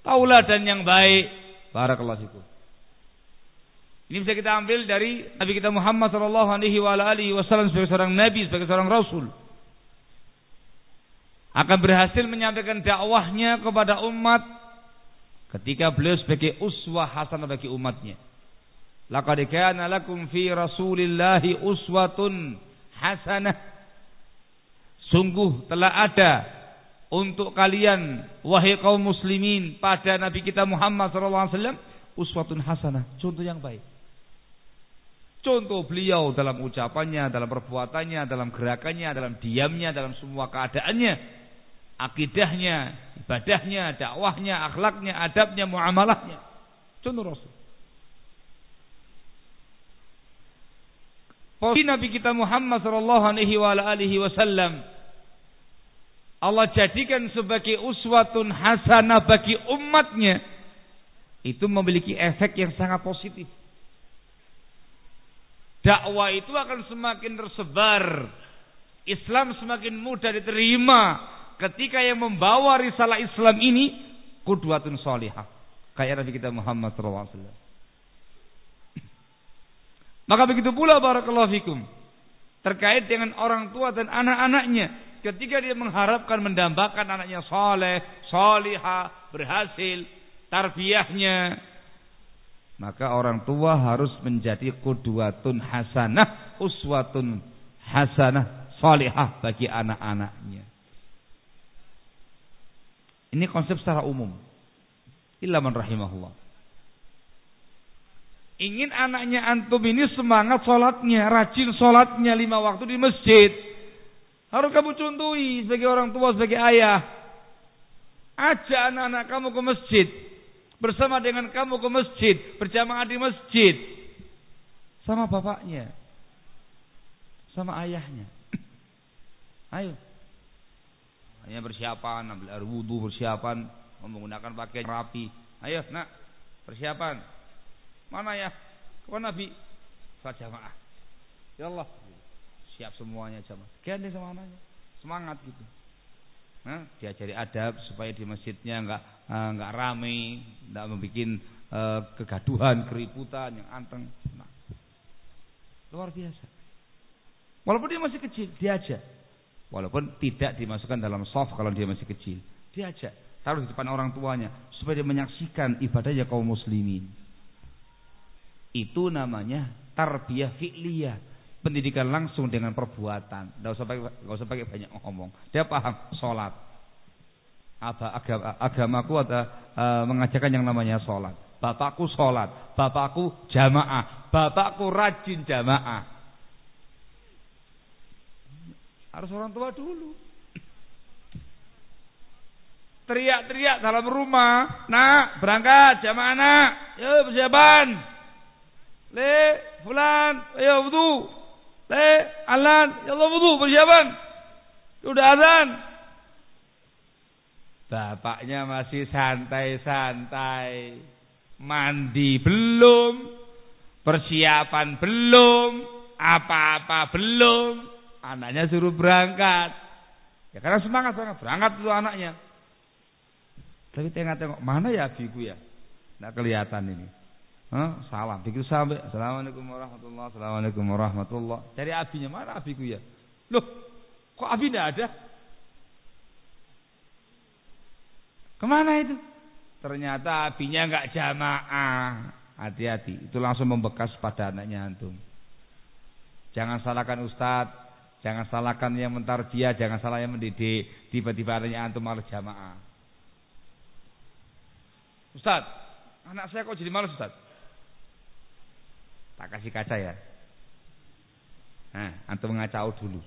tauladan yang baik Barakallahu fikum. Ini bisa kita ambil dari Nabi kita Muhammad sallallahu alaihi wasallam sebagai seorang nabi, sebagai seorang rasul. Akan berhasil menyampaikan dakwahnya kepada umat ketika beliau sebagai uswah hasanah bagi umatnya. Laqad kana lakum fi Rasulillahi uswatun hasanah. Sungguh telah ada untuk kalian wahai kaum muslimin pada Nabi kita Muhammad sallallahu alaihi wasallam uswatun hasanah, contoh yang baik. Contoh beliau dalam ucapannya, dalam perbuatannya, dalam gerakannya, dalam diamnya, dalam semua keadaannya, akidahnya, ibadahnya, dakwahnya, akhlaknya, adabnya, muamalahnya. Contoh Rasul. Posisi Nabi kita Muhammad sallallahu alaihi wasallam Allah jadikan sebagai uswatun hasanah bagi umatnya itu memiliki efek yang sangat positif dakwah itu akan semakin tersebar. Islam semakin mudah diterima ketika yang membawa risalah Islam ini kudwatun salihah. Kayak Nabi kita Muhammad SAW. Maka begitu pula barakallahu fikum terkait dengan orang tua dan anak-anaknya ketika dia mengharapkan mendambakan anaknya soleh, solihah, berhasil, tarbiyahnya, maka orang tua harus menjadi kudwatun hasanah, uswatun hasanah, salihah bagi anak-anaknya. Ini konsep secara umum. Illa man rahimahullah. Ingin anaknya antum ini semangat sholatnya, rajin sholatnya lima waktu di masjid. Harus kamu contohi sebagai orang tua, sebagai ayah. Ajak anak-anak kamu ke masjid bersama dengan kamu ke masjid, berjamaah di masjid sama bapaknya, sama ayahnya. Ayo. Hanya persiapan, ambil wudhu, persiapan, menggunakan pakaian rapi. Ayo, nak, persiapan. Mana ya? Ke mana Nabi? Saat jamaah. Ya Allah. Siap semuanya jamaah. Ganti sama anaknya. Semangat gitu. Nah, diajari adab supaya di masjidnya enggak enggak ramai, enggak membuat uh, kegaduhan, keributan yang anteng. Nah, luar biasa. Walaupun dia masih kecil, diajak. Walaupun tidak dimasukkan dalam soft kalau dia masih kecil, diajak. Taruh di depan orang tuanya supaya dia menyaksikan ibadahnya kaum muslimin. Itu namanya tarbiyah fi'liyah pendidikan langsung dengan perbuatan. Tidak usah pakai, tidak usah pakai banyak ngomong. Dia paham sholat. Apa agama, agamaku ada uh, mengajarkan yang namanya sholat. Bapakku sholat, bapakku jamaah, bapakku rajin jamaah. Harus orang tua dulu. Teriak-teriak dalam rumah, nak berangkat jamaah nak, yuk persiapan. Le, fulan, ayo wudu. Le, alan, ya Allah wudu, persiapan. Sudah azan. Bapaknya masih santai-santai. Mandi belum. Persiapan belum. Apa-apa belum. Anaknya suruh berangkat. Ya karena semangat semangat berangkat itu anaknya. Tapi tengok-tengok mana ya abiku ya? Tidak kelihatan ini. Hah? Salam. Begitu sampai Assalamualaikum warahmatullah Assalamualaikum warahmatullah Cari abinya mana abiku ya Loh kok abi tidak ada Ke mana itu Ternyata abinya nggak jamaah Hati-hati Itu langsung membekas pada anaknya antum Jangan salahkan ustadz Jangan salahkan yang dia Jangan salah yang mendidik Tiba-tiba anaknya antum malah jamaah Ustadz Anak saya kok jadi malas Ustadz Tak kasih kaca ya. Nah, antum ngacau dulu.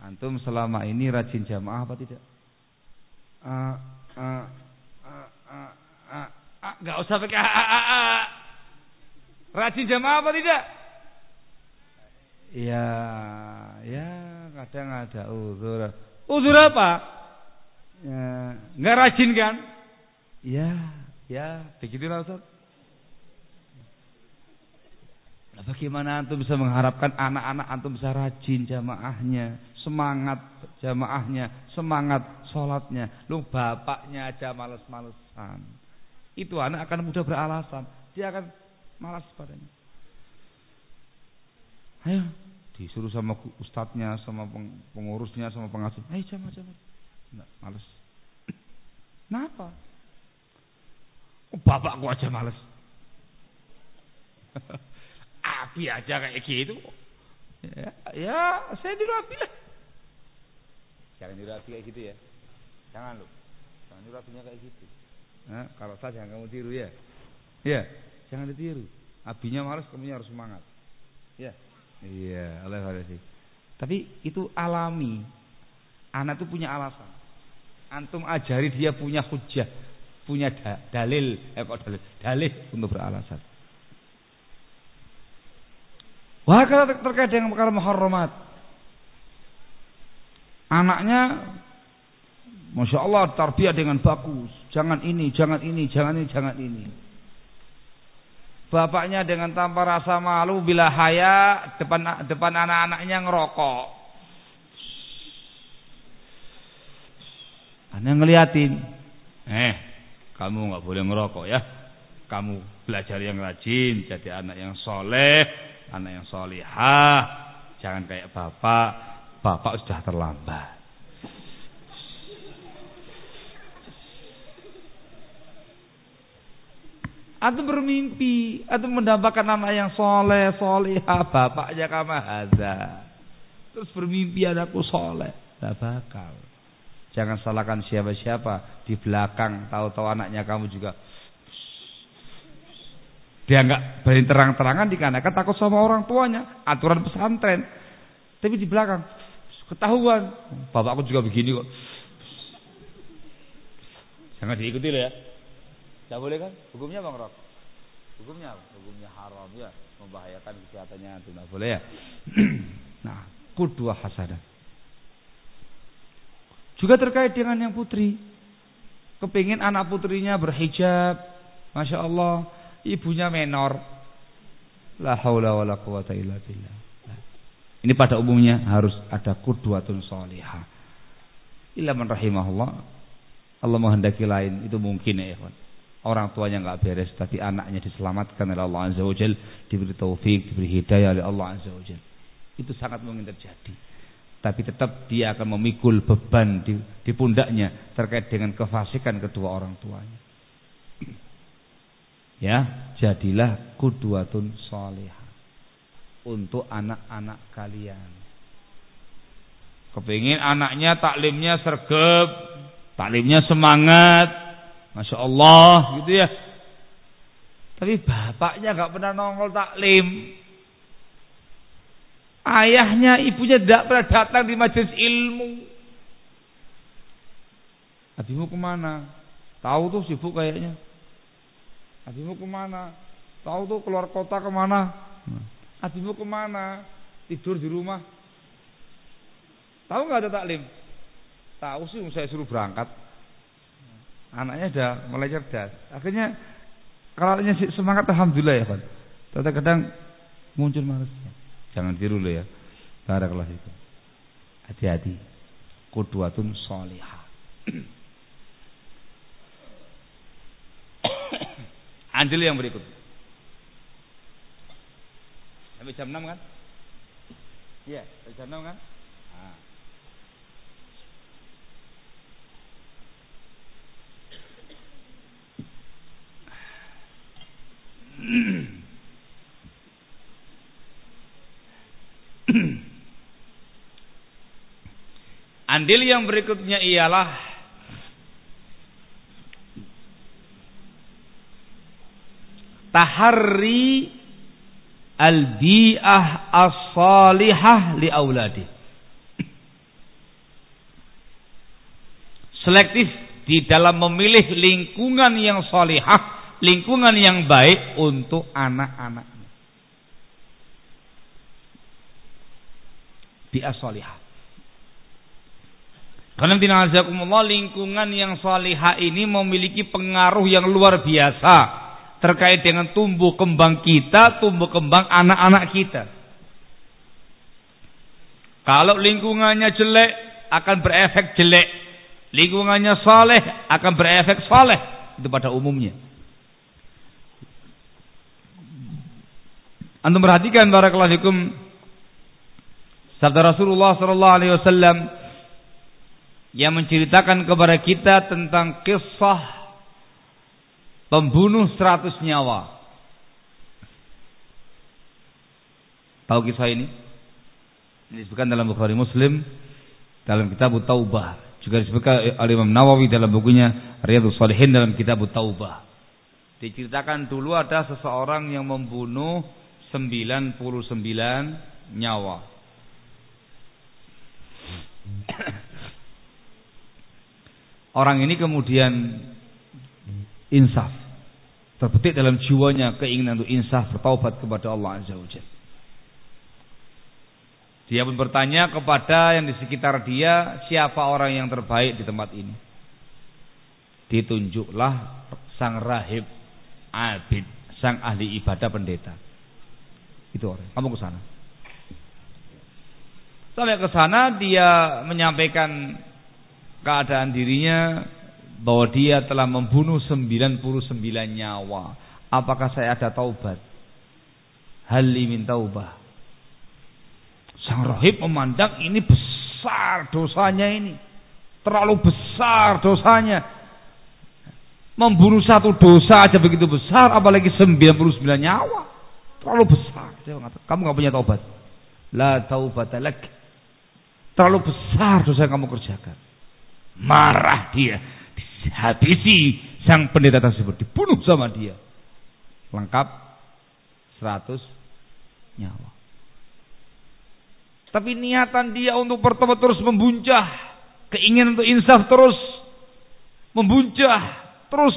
Antum selama ini rajin jamaah apa tidak? Uh, uh, uh, uh, uh, uh, gak usah pakai uh, uh, uh. Rajin jamaah apa tidak? Ya, ya kadang ada uzur. Uzur apa? Ya, nggak rajin kan? Ya, ya, begitulah Ustaz. Bagaimana antum bisa mengharapkan anak-anak antum bisa rajin jamaahnya, semangat jamaahnya, semangat sholatnya. Lu bapaknya aja males-malesan. itu anak akan mudah beralasan. Dia akan malas padanya. Ayo, disuruh sama ustadznya, sama pengurusnya, sama pengasuh. Ayo jangan, jangan. Enggak, malas. Kenapa? Oh, bapakku aja males. Abi aja kayak gitu. Ya, ya saya di Abi lah. Jangan di Abi kayak gitu ya. Jangan lu. Jangan di Abinya kayak gitu. Nah, kalau saya jangan kamu tiru ya. Ya, jangan ditiru. Abinya males, kamu harus semangat. Ya. Iya, oleh sih. Tapi itu alami. Anak itu punya alasan. Antum ajari dia punya hujah, punya da dalil, eh kok dalil, dalil untuk beralasan. Wah, kalau terkait dengan perkara muharramat. Anaknya Masya Allah tarbiyah dengan bagus. Jangan ini, jangan ini, jangan ini, jangan ini. Bapaknya dengan tanpa rasa malu bila haya depan depan anak-anaknya ngerokok. Anak ngeliatin. Eh, kamu nggak boleh ngerokok ya. Kamu belajar yang rajin, jadi anak yang soleh, anak yang solihah. Jangan kayak bapak. Bapak sudah terlambat. Atau bermimpi atau mendapatkan anak yang soleh solehah bapaknya kama hadza. Terus bermimpi anakku soleh tidak bakal. Jangan salahkan siapa-siapa di belakang tahu-tahu anaknya kamu juga. Dia nggak berani terang-terangan dikarenakan takut sama orang tuanya aturan pesantren. Tapi di belakang ketahuan. Bapakku juga begini kok. Jangan diikuti loh ya tidak boleh kan? Hukumnya bang Rok? Hukumnya Hukumnya haram ya, membahayakan kesehatannya itu tidak boleh ya. nah, kudua hasanah. Juga terkait dengan yang putri. Kepingin anak putrinya berhijab. Masya Allah. Ibunya menor. La haula wa la quwata illa billah. Nah, ini pada umumnya harus ada kudwatun salihah. Illa man rahimahullah. Allah menghendaki lain. Itu mungkin ya orang tuanya nggak beres tapi anaknya diselamatkan oleh Allah Azza wa diberi taufik diberi hidayah oleh Allah Azza wa itu sangat mungkin terjadi. Tapi tetap dia akan memikul beban di, di pundaknya terkait dengan kefasikan kedua orang tuanya. Ya jadilah kudwatun salihah untuk anak-anak kalian. Kepingin anaknya taklimnya sergap taklimnya semangat Masya Allah gitu ya. Tapi bapaknya gak pernah nongol taklim. Ayahnya, ibunya tidak pernah datang di majelis ilmu. Abimu ke mana? Tahu tuh sibuk kayaknya. Abimu ke mana? Tahu tuh keluar kota ke mana? Abimu ke mana? Tidur di rumah. Tahu nggak ada taklim? Tahu sih saya suruh berangkat anaknya sudah mulai cerdas. Akhirnya kalau anaknya semangat alhamdulillah ya kan. Tapi kadang muncul malasnya. Jangan tiru lo ya. kelas itu. Hati-hati. Kudwatun solihah. Anjil yang berikut. Sampai jam 6 kan? Iya, jam 6 kan? Andil yang berikutnya ialah tahari al-bi'ah as-salihah li auladi. Selektif di dalam memilih lingkungan yang salihah lingkungan yang baik untuk anak-anaknya. Biasolihah. Karena tinazakumullah lingkungan yang salihah ini memiliki pengaruh yang luar biasa terkait dengan tumbuh kembang kita, tumbuh kembang anak-anak kita. Kalau lingkungannya jelek akan berefek jelek. Lingkungannya saleh akan berefek saleh itu pada umumnya. Antum perhatikan barakallahu fikum sabda Rasulullah sallallahu alaihi wasallam yang menceritakan kepada kita tentang kisah pembunuh seratus nyawa. Tahu kisah ini? Ini disebutkan dalam Bukhari Muslim dalam kitab Taubah. Juga disebutkan oleh Imam Nawawi dalam bukunya Riyadhus Shalihin dalam kitab Taubah. Diceritakan dulu ada seseorang yang membunuh 99 nyawa. Orang ini kemudian insaf. Terbetik dalam jiwanya keinginan untuk insaf bertaubat kepada Allah Azza wa Dia pun bertanya kepada yang di sekitar dia, siapa orang yang terbaik di tempat ini? Ditunjuklah sang rahib abid, sang ahli ibadah pendeta. Itu orang. Kamu ke sana. Sampai ke sana dia menyampaikan keadaan dirinya bahwa dia telah membunuh 99 nyawa. Apakah saya ada taubat? Hali min taubah. Sang rohib memandang ini besar dosanya ini. Terlalu besar dosanya. Membunuh satu dosa aja begitu besar. Apalagi 99 nyawa. Terlalu besar. Kamu gak punya taubat. La lak. Terlalu besar dosa yang kamu kerjakan. Marah dia. Habisi sang pendeta tersebut. Dibunuh sama dia. Lengkap 100 nyawa. Tapi niatan dia untuk bertobat terus membuncah. Keinginan untuk insaf terus membuncah. Terus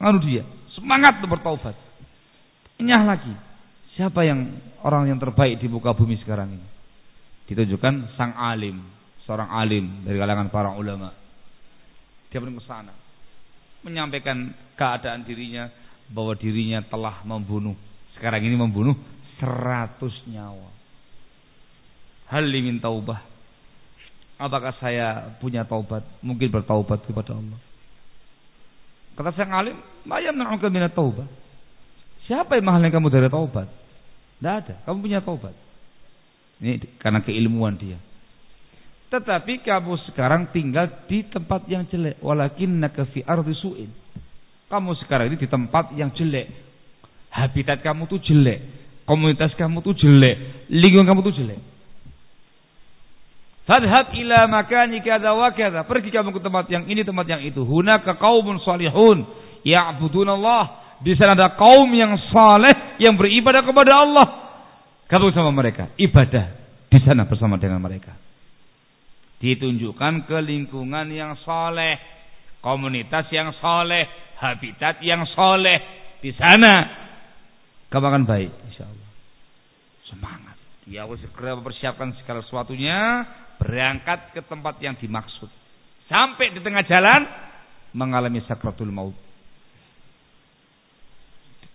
nganu dia. Semangat untuk bertobat. Inyah lagi. Siapa yang orang yang terbaik di muka bumi sekarang ini? Ditunjukkan sang alim. Seorang alim dari kalangan para ulama. Dia pun ke sana. Menyampaikan keadaan dirinya bahwa dirinya telah membunuh. Sekarang ini membunuh seratus nyawa. Hal min taubah. Apakah saya punya taubat? Mungkin bertaubat kepada Allah. Kata sang alim, "Mayam na'uka minat taubah." Siapa yang menghalangi kamu dari taubat? Tidak ada. Kamu punya taubat. Ini karena keilmuan dia. Tetapi kamu sekarang tinggal di tempat yang jelek. Walakin fi ardi su'in. Kamu sekarang ini di tempat yang jelek. Habitat kamu tuh jelek. Komunitas kamu tuh jelek. Lingkungan kamu tuh jelek. Fadhab ila makani kada wa kada. Pergi kamu ke tempat yang ini, tempat yang itu. Hunaka qaumun salihun. Ya'budunallah. Di sana ada kaum yang saleh yang beribadah kepada Allah. Kamu sama mereka. Ibadah di sana bersama dengan mereka ditunjukkan ke lingkungan yang soleh, komunitas yang soleh, habitat yang soleh. Di sana kamu akan baik, insya Allah. Semangat. Dia harus segera mempersiapkan segala sesuatunya, berangkat ke tempat yang dimaksud. Sampai di tengah jalan mengalami sakratul maut.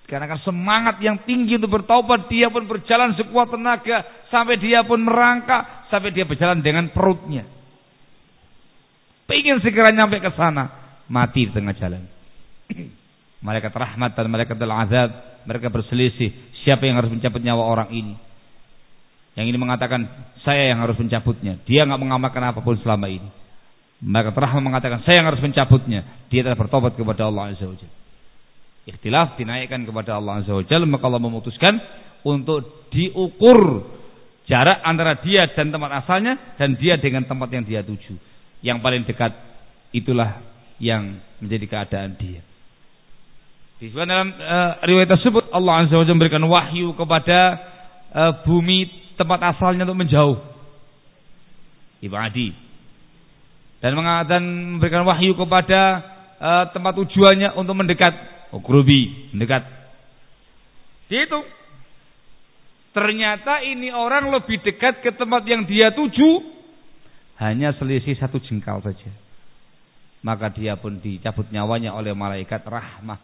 Karena semangat yang tinggi untuk bertaubat, dia pun berjalan sekuat tenaga sampai dia pun merangkak, sampai dia berjalan dengan perutnya. Pengen segera nyampe ke sana, mati di tengah jalan. Malaikat rahmat dan malaikat azab, mereka berselisih siapa yang harus mencabut nyawa orang ini. Yang ini mengatakan saya yang harus mencabutnya. Dia nggak mengamalkan apa pun selama ini. Malaikat rahmat mengatakan saya yang harus mencabutnya. Dia telah bertobat kepada Allah Azza wa Ikhtilaf dinaikkan kepada Allah Azza wa maka Allah memutuskan untuk diukur jarak antara dia dan tempat asalnya dan dia dengan tempat yang dia tuju yang paling dekat itulah yang menjadi keadaan dia. Disebutkan dalam uh, riwayat tersebut Allah Azza wa Jalla memberikan wahyu kepada uh, bumi tempat asalnya untuk menjauh. Ibadi. Dan dan memberikan wahyu kepada uh, tempat tujuannya untuk mendekat. Ukrubi, mendekat. Itu. Ternyata ini orang lebih dekat ke tempat yang dia tuju hanya selisih satu jengkal saja. Maka dia pun dicabut nyawanya oleh malaikat rahmah.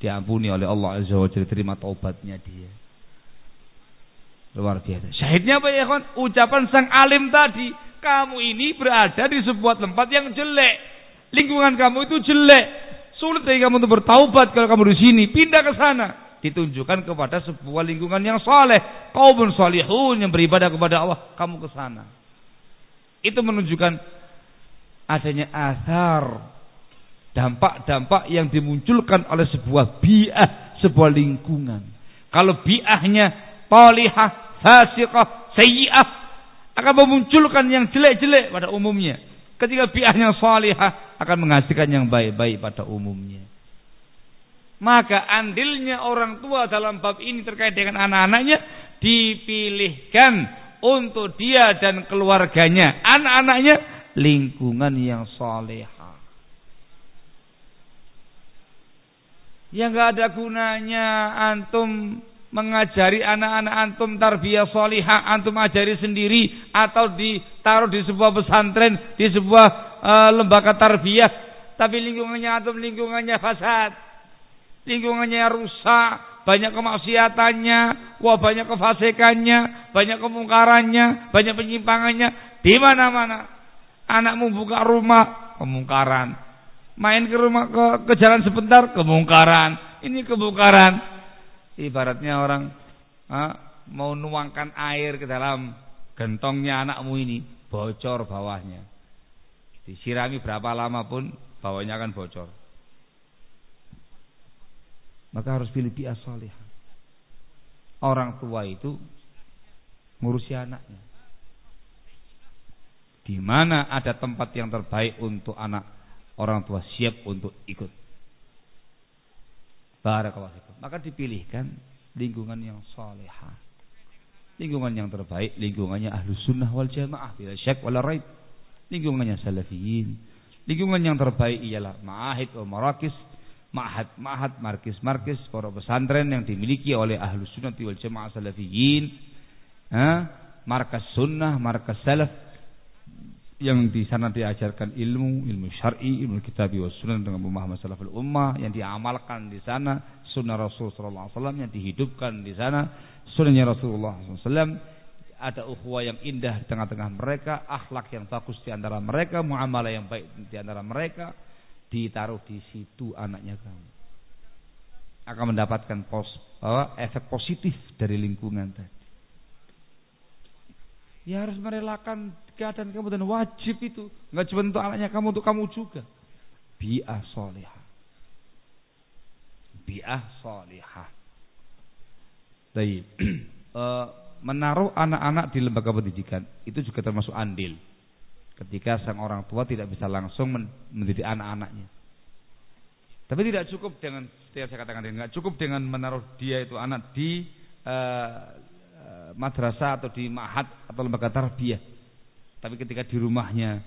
Diampuni oleh Allah Azza wa Jalla. Terima taubatnya dia. Luar biasa. Syahidnya apa ya kawan? Ucapan sang alim tadi. Kamu ini berada di sebuah tempat yang jelek. Lingkungan kamu itu jelek. Sulit bagi kamu untuk bertaubat kalau kamu di sini. Pindah ke sana. ditunjukkan kepada sebuah lingkungan yang soleh. Kaumun solihun yang beribadah kepada Allah. Kamu ke sana. Itu menunjukkan adanya asar. Dampak-dampak yang dimunculkan oleh sebuah bi'ah. Sebuah lingkungan. Kalau bi'ahnya talihah, fasiqah, sayyi'ah. Akan memunculkan yang jelek-jelek pada umumnya. Ketika bi'ahnya salihah akan menghasilkan yang baik-baik pada umumnya. Maka andilnya orang tua dalam bab ini terkait dengan anak-anaknya dipilihkan untuk dia dan keluarganya, anak-anaknya lingkungan yang soleha. Yang gak ada gunanya antum mengajari anak-anak antum tarbiyah solihah, antum ajari sendiri atau ditaruh di sebuah pesantren, di sebuah uh, lembaga tarbiyah, tapi lingkungannya antum lingkungannya fasad lingkungannya rusak, banyak kemaksiatannya, wah banyak kefasikannya, banyak kemungkarannya, banyak penyimpangannya di mana-mana. Anakmu buka rumah, kemungkaran. Main ke rumah ke, ke jalan sebentar, kemungkaran. Ini kemungkaran. Ibaratnya orang ha, mau nuangkan air ke dalam gentongnya anakmu ini, bocor bawahnya. Disirami berapa lama pun bawahnya akan bocor. Maka harus pilih bias salihah. Orang tua itu ngurusi anaknya. Di mana ada tempat yang terbaik untuk anak, orang tua siap untuk ikut. Barakallahu Maka dipilihkan lingkungan yang salihah. Lingkungan yang terbaik, lingkungannya ahlu sunnah wal jamaah. Bila syak wal raib. Lingkungannya salafiyin. Lingkungan yang terbaik ialah ma'ahid wa marakis mahat-mahat, markis-markis, para pesantren yang dimiliki oleh ahlu sunnah wal jamaah salafiyin, markas sunnah, markas salaf, yang di sana diajarkan ilmu, ilmu syar'i, ilmu kitab wa sunnah dengan pemahaman salaful ummah yang diamalkan di sana, sunnah Rasul sallallahu alaihi wasallam yang dihidupkan di sana, sunnahnya Rasulullah SAW ada ukhuwah yang indah di tengah-tengah mereka, akhlak yang bagus di antara mereka, muamalah yang baik di antara mereka, ditaruh di situ anaknya kamu akan mendapatkan pos, uh, efek positif dari lingkungan tadi. Ya harus merelakan keadaan kamu dan wajib itu. Nggak cuma untuk anaknya kamu, untuk kamu juga. Bi'ah solihah. Bi'ah solihah. Baik. uh, menaruh anak-anak di lembaga pendidikan itu juga termasuk andil ketika sang orang tua tidak bisa langsung mendidik anak-anaknya. Tapi tidak cukup dengan setiap saya katakan tidak cukup dengan menaruh dia itu anak di uh, madrasah atau di mahat atau lembaga tarbiyah. Tapi ketika di rumahnya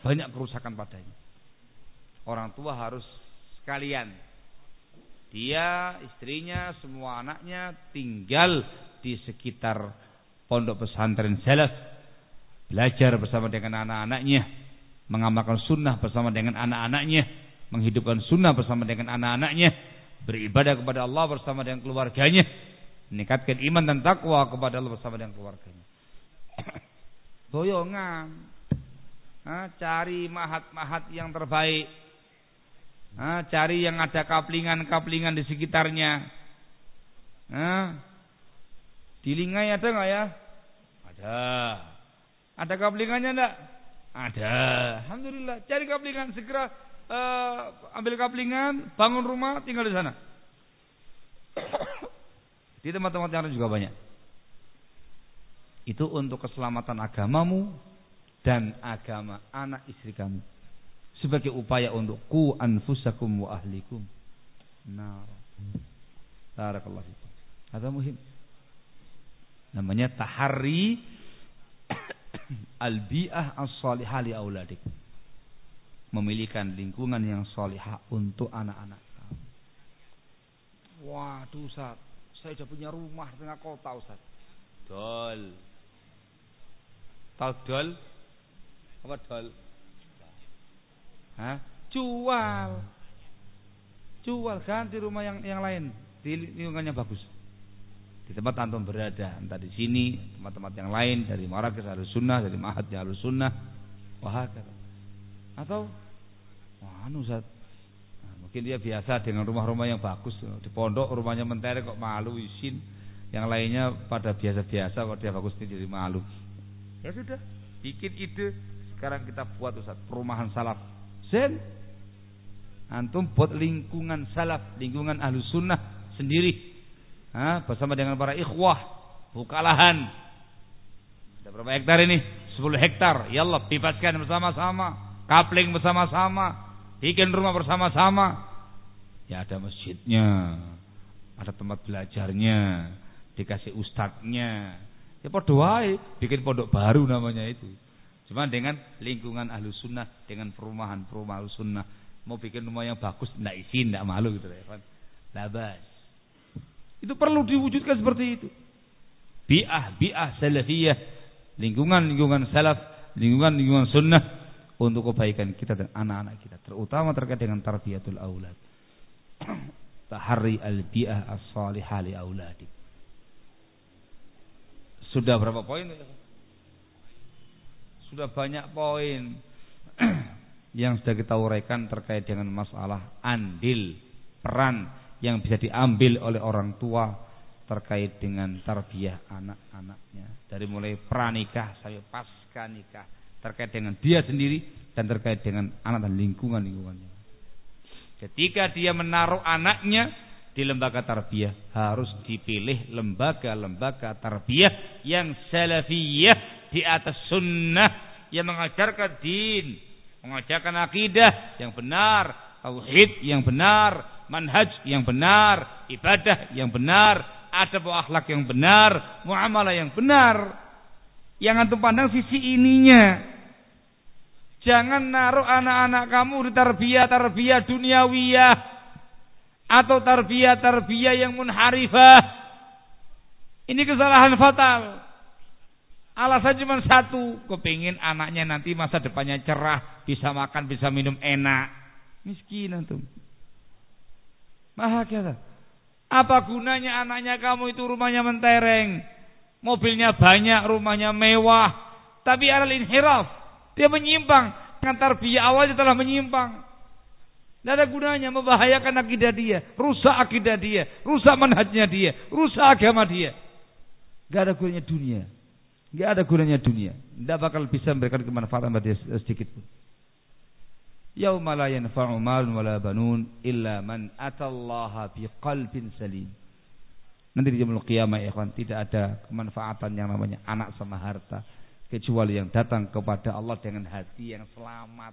banyak kerusakan padanya. Orang tua harus sekalian dia, istrinya, semua anaknya tinggal di sekitar pondok pesantren salaf belajar bersama dengan anak-anaknya, mengamalkan sunnah bersama dengan anak-anaknya, menghidupkan sunnah bersama dengan anak-anaknya, beribadah kepada Allah bersama dengan keluarganya, meningkatkan iman dan takwa kepada Allah bersama dengan keluarganya. Boyongan, nah, cari mahat-mahat yang terbaik, nah, cari yang ada kaplingan-kaplingan di sekitarnya. Nah, di Lingai ada nggak ya? Ada. Ada kaplingannya enggak? Ada. Alhamdulillah. Cari kaplingan segera uh, ambil kaplingan, bangun rumah, tinggal di sana. di tempat-tempat yang lain juga banyak. Itu untuk keselamatan agamamu dan agama anak istri kamu. Sebagai upaya untuk ku anfusakum wa ahlikum. Nah. Barakallahu fikum. Ada muhim. Namanya tahari al-bi'ah as-salihah li auladik. Memilihkan lingkungan yang salihah untuk anak-anak. Waduh Ustaz, saya sudah punya rumah di tengah kota Ustaz. Dol. Tahu dol? Apa dol? Hah? Jual. Jual ganti rumah yang yang lain di lingkungannya bagus di tempat antum berada entah di sini tempat-tempat yang lain dari marakis harus sunnah dari mahatnya harus sunnah wahakata atau wah anu Ustaz nah, Mungkin dia biasa dengan rumah-rumah yang bagus. Di pondok rumahnya mentereng kok malu izin. Yang lainnya pada biasa-biasa kok dia bagus ini jadi malu. Ya sudah, bikin ide. Sekarang kita buat Ustaz, perumahan salaf. Zen. Antum buat lingkungan salaf, lingkungan ahlu sunnah sendiri. Ha, bersama dengan para ikhwah. Buka lahan. Ada berapa hektar ini? 10 hektar. Ya Allah, bebaskan bersama-sama. Kapling bersama-sama bikin rumah bersama-sama. Ya ada masjidnya, ada tempat belajarnya, dikasih ustadznya. Ya podo bikin pondok baru namanya itu. Cuma dengan lingkungan ahlu sunnah, dengan perumahan-perumahan ahlu sunnah. Mau bikin rumah yang bagus, tidak izin, tidak malu gitu ya kan. Labas. Itu perlu diwujudkan seperti itu. Bi'ah, bi'ah salafiyah. Lingkungan-lingkungan salaf, lingkungan-lingkungan sunnah untuk kebaikan kita dan anak-anak kita, terutama terkait dengan tarbiyatul aulad. Tahari al-bi'ah as-salihah li auladik. Sudah berapa poin? Sudah banyak poin yang sudah kita uraikan terkait dengan masalah andil, peran yang bisa diambil oleh orang tua terkait dengan tarbiyah anak-anaknya dari mulai pranikah sampai pasca nikah terkait dengan dia sendiri dan terkait dengan anak dan lingkungan lingkungannya. Ketika dia menaruh anaknya di lembaga tarbiyah harus dipilih lembaga-lembaga tarbiyah yang salafiyah di atas sunnah yang mengajarkan din, mengajarkan akidah yang benar, tauhid yang benar, manhaj yang benar, ibadah yang benar, adab akhlak yang benar, muamalah yang benar. Yang antum pandang sisi ininya. Jangan naruh anak-anak kamu di tarbiyah-tarbiyah duniawiyah atau tarbiyah-tarbiyah yang munharifah. Ini kesalahan fatal. Alasan cuma satu, kepingin anaknya nanti masa depannya cerah, bisa makan, bisa minum enak. Miskin antum. Maha kata. Apa gunanya anaknya kamu itu rumahnya mentereng, mobilnya banyak, rumahnya mewah, tapi alal inhiraf dia menyimpang. Dengan tarbiyah awalnya telah menyimpang. Tidak ada gunanya membahayakan akidah dia, rusak akidah dia, rusak manhajnya dia, rusak agama dia. Gak ada gunanya dunia. Gak ada gunanya dunia. Tidak bakal bisa memberikan kemanfaatan pada sedikit pun. Yauma la yanfa'u malun wala banun illa man atallaha bi qalbin salim. Nanti di jam kiamat ya tidak ada kemanfaatan yang namanya anak sama harta kecuali yang datang kepada Allah dengan hati yang selamat,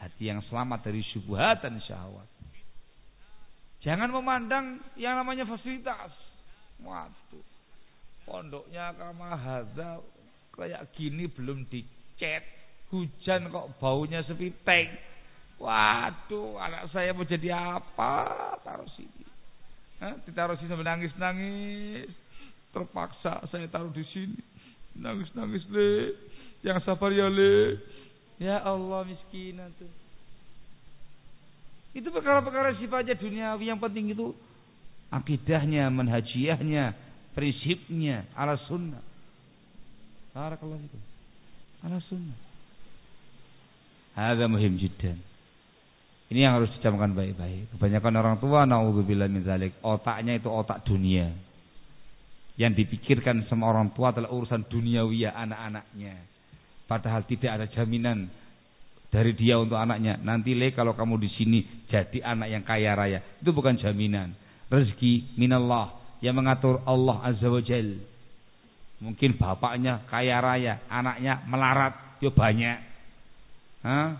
hati yang selamat dari syubhat dan syahwat. Jangan memandang yang namanya fasilitas. Waduh. Pondoknya kamahada kayak gini belum dicet. Hujan kok baunya sepiteng. Waduh, anak saya mau jadi apa? Taruh sini. Hah? Ditaruh sini menangis-nangis. Terpaksa saya taruh di sini Nangis-nangis le. Yang sabar ya le. Ya Allah miskin tuh. Itu perkara-perkara sifatnya duniawi yang penting itu akidahnya, manhajiahnya, prinsipnya ala sunnah. Barakallahu itu. Ala sunnah. Ada muhim jiddan. Ini yang harus dicamkan baik-baik. Kebanyakan orang tua naudzubillah min zalik, otaknya itu otak dunia. Yang dipikirkan sama orang tua adalah urusan duniawiya anak-anaknya. Padahal tidak ada jaminan dari dia untuk anaknya. Nanti le kalau kamu di sini jadi anak yang kaya raya. Itu bukan jaminan. Rezeki minallah yang mengatur Allah Azza wa Jal. Mungkin bapaknya kaya raya, anaknya melarat, yo banyak. Hah?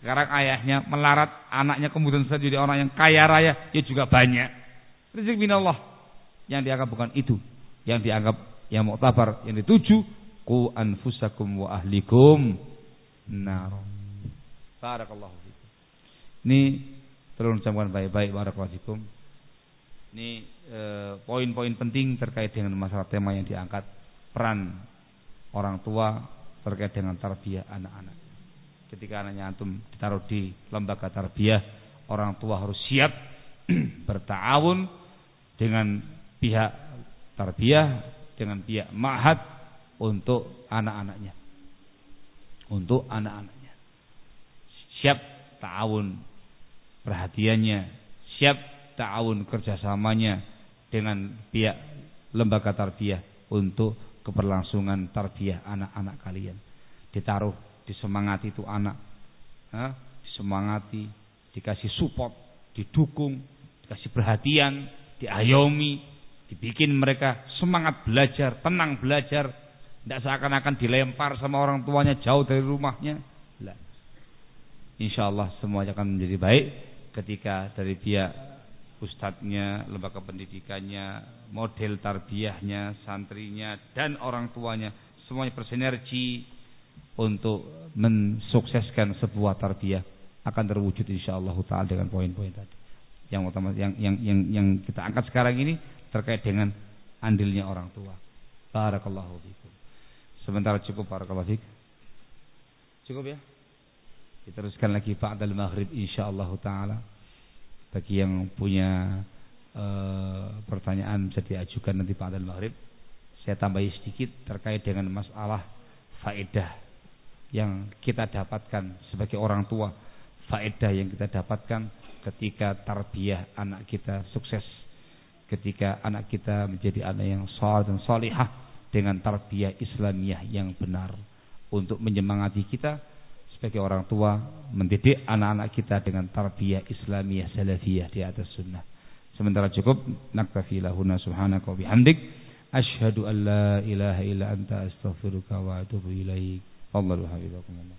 Sekarang ayahnya melarat, anaknya kemudian jadi orang yang kaya raya, ya juga banyak. Rezeki minallah yang dianggap bukan itu yang dianggap yang muktabar yang dituju ku anfusakum wa ahlikum nar. Barakallahu fikum. Ini perlu ucapkan baik-baik barakallahu fikum. Ini eh, poin-poin penting terkait dengan masalah tema yang diangkat peran orang tua terkait dengan tarbiyah anak-anak. Ketika anaknya antum ditaruh di lembaga tarbiyah, orang tua harus siap bertawun dengan pihak tarbiyah dengan pihak ma'had untuk anak-anaknya. Untuk anak-anaknya. Siap ta'awun perhatiannya siap ta'awun kerjasamanya dengan pihak lembaga tarbiyah untuk keberlangsungan tarbiyah anak-anak kalian. Ditaruh, disemangati itu anak. Ha? Disemangati, dikasih support, didukung, dikasih perhatian, diayomi, dibikin mereka semangat belajar, tenang belajar, tidak seakan-akan dilempar sama orang tuanya jauh dari rumahnya. Insya Allah semuanya akan menjadi baik ketika dari pihak ustadznya, lembaga pendidikannya, model tarbiyahnya, santrinya, dan orang tuanya semuanya bersinergi untuk mensukseskan sebuah tarbiyah akan terwujud insyaallah taala dengan poin-poin tadi. Yang utama yang yang yang yang kita angkat sekarang ini terkait dengan andilnya orang tua. Barakallahu fikum. Sementara cukup barakallahu fik. Cukup ya? Diteruskan lagi ba'dal maghrib insyaallah taala. Bagi yang punya e, pertanyaan bisa diajukan nanti ba'dal maghrib. Saya tambahi sedikit terkait dengan masalah faedah yang kita dapatkan sebagai orang tua. Faedah yang kita dapatkan ketika tarbiyah anak kita sukses. Ketika anak kita menjadi anak yang saleh dan salihah dengan tarbiyah Islamiyah yang benar untuk menyemangati kita sebagai orang tua mendidik anak-anak kita dengan tarbiyah Islamiyah salafiyah di atas sunnah. Sementara cukup naktafi lahuna subhanaka wa bihamdik asyhadu an la ilaha illa anta astaghfiruka wa atubu ilaik. Allahu hafizakumullah.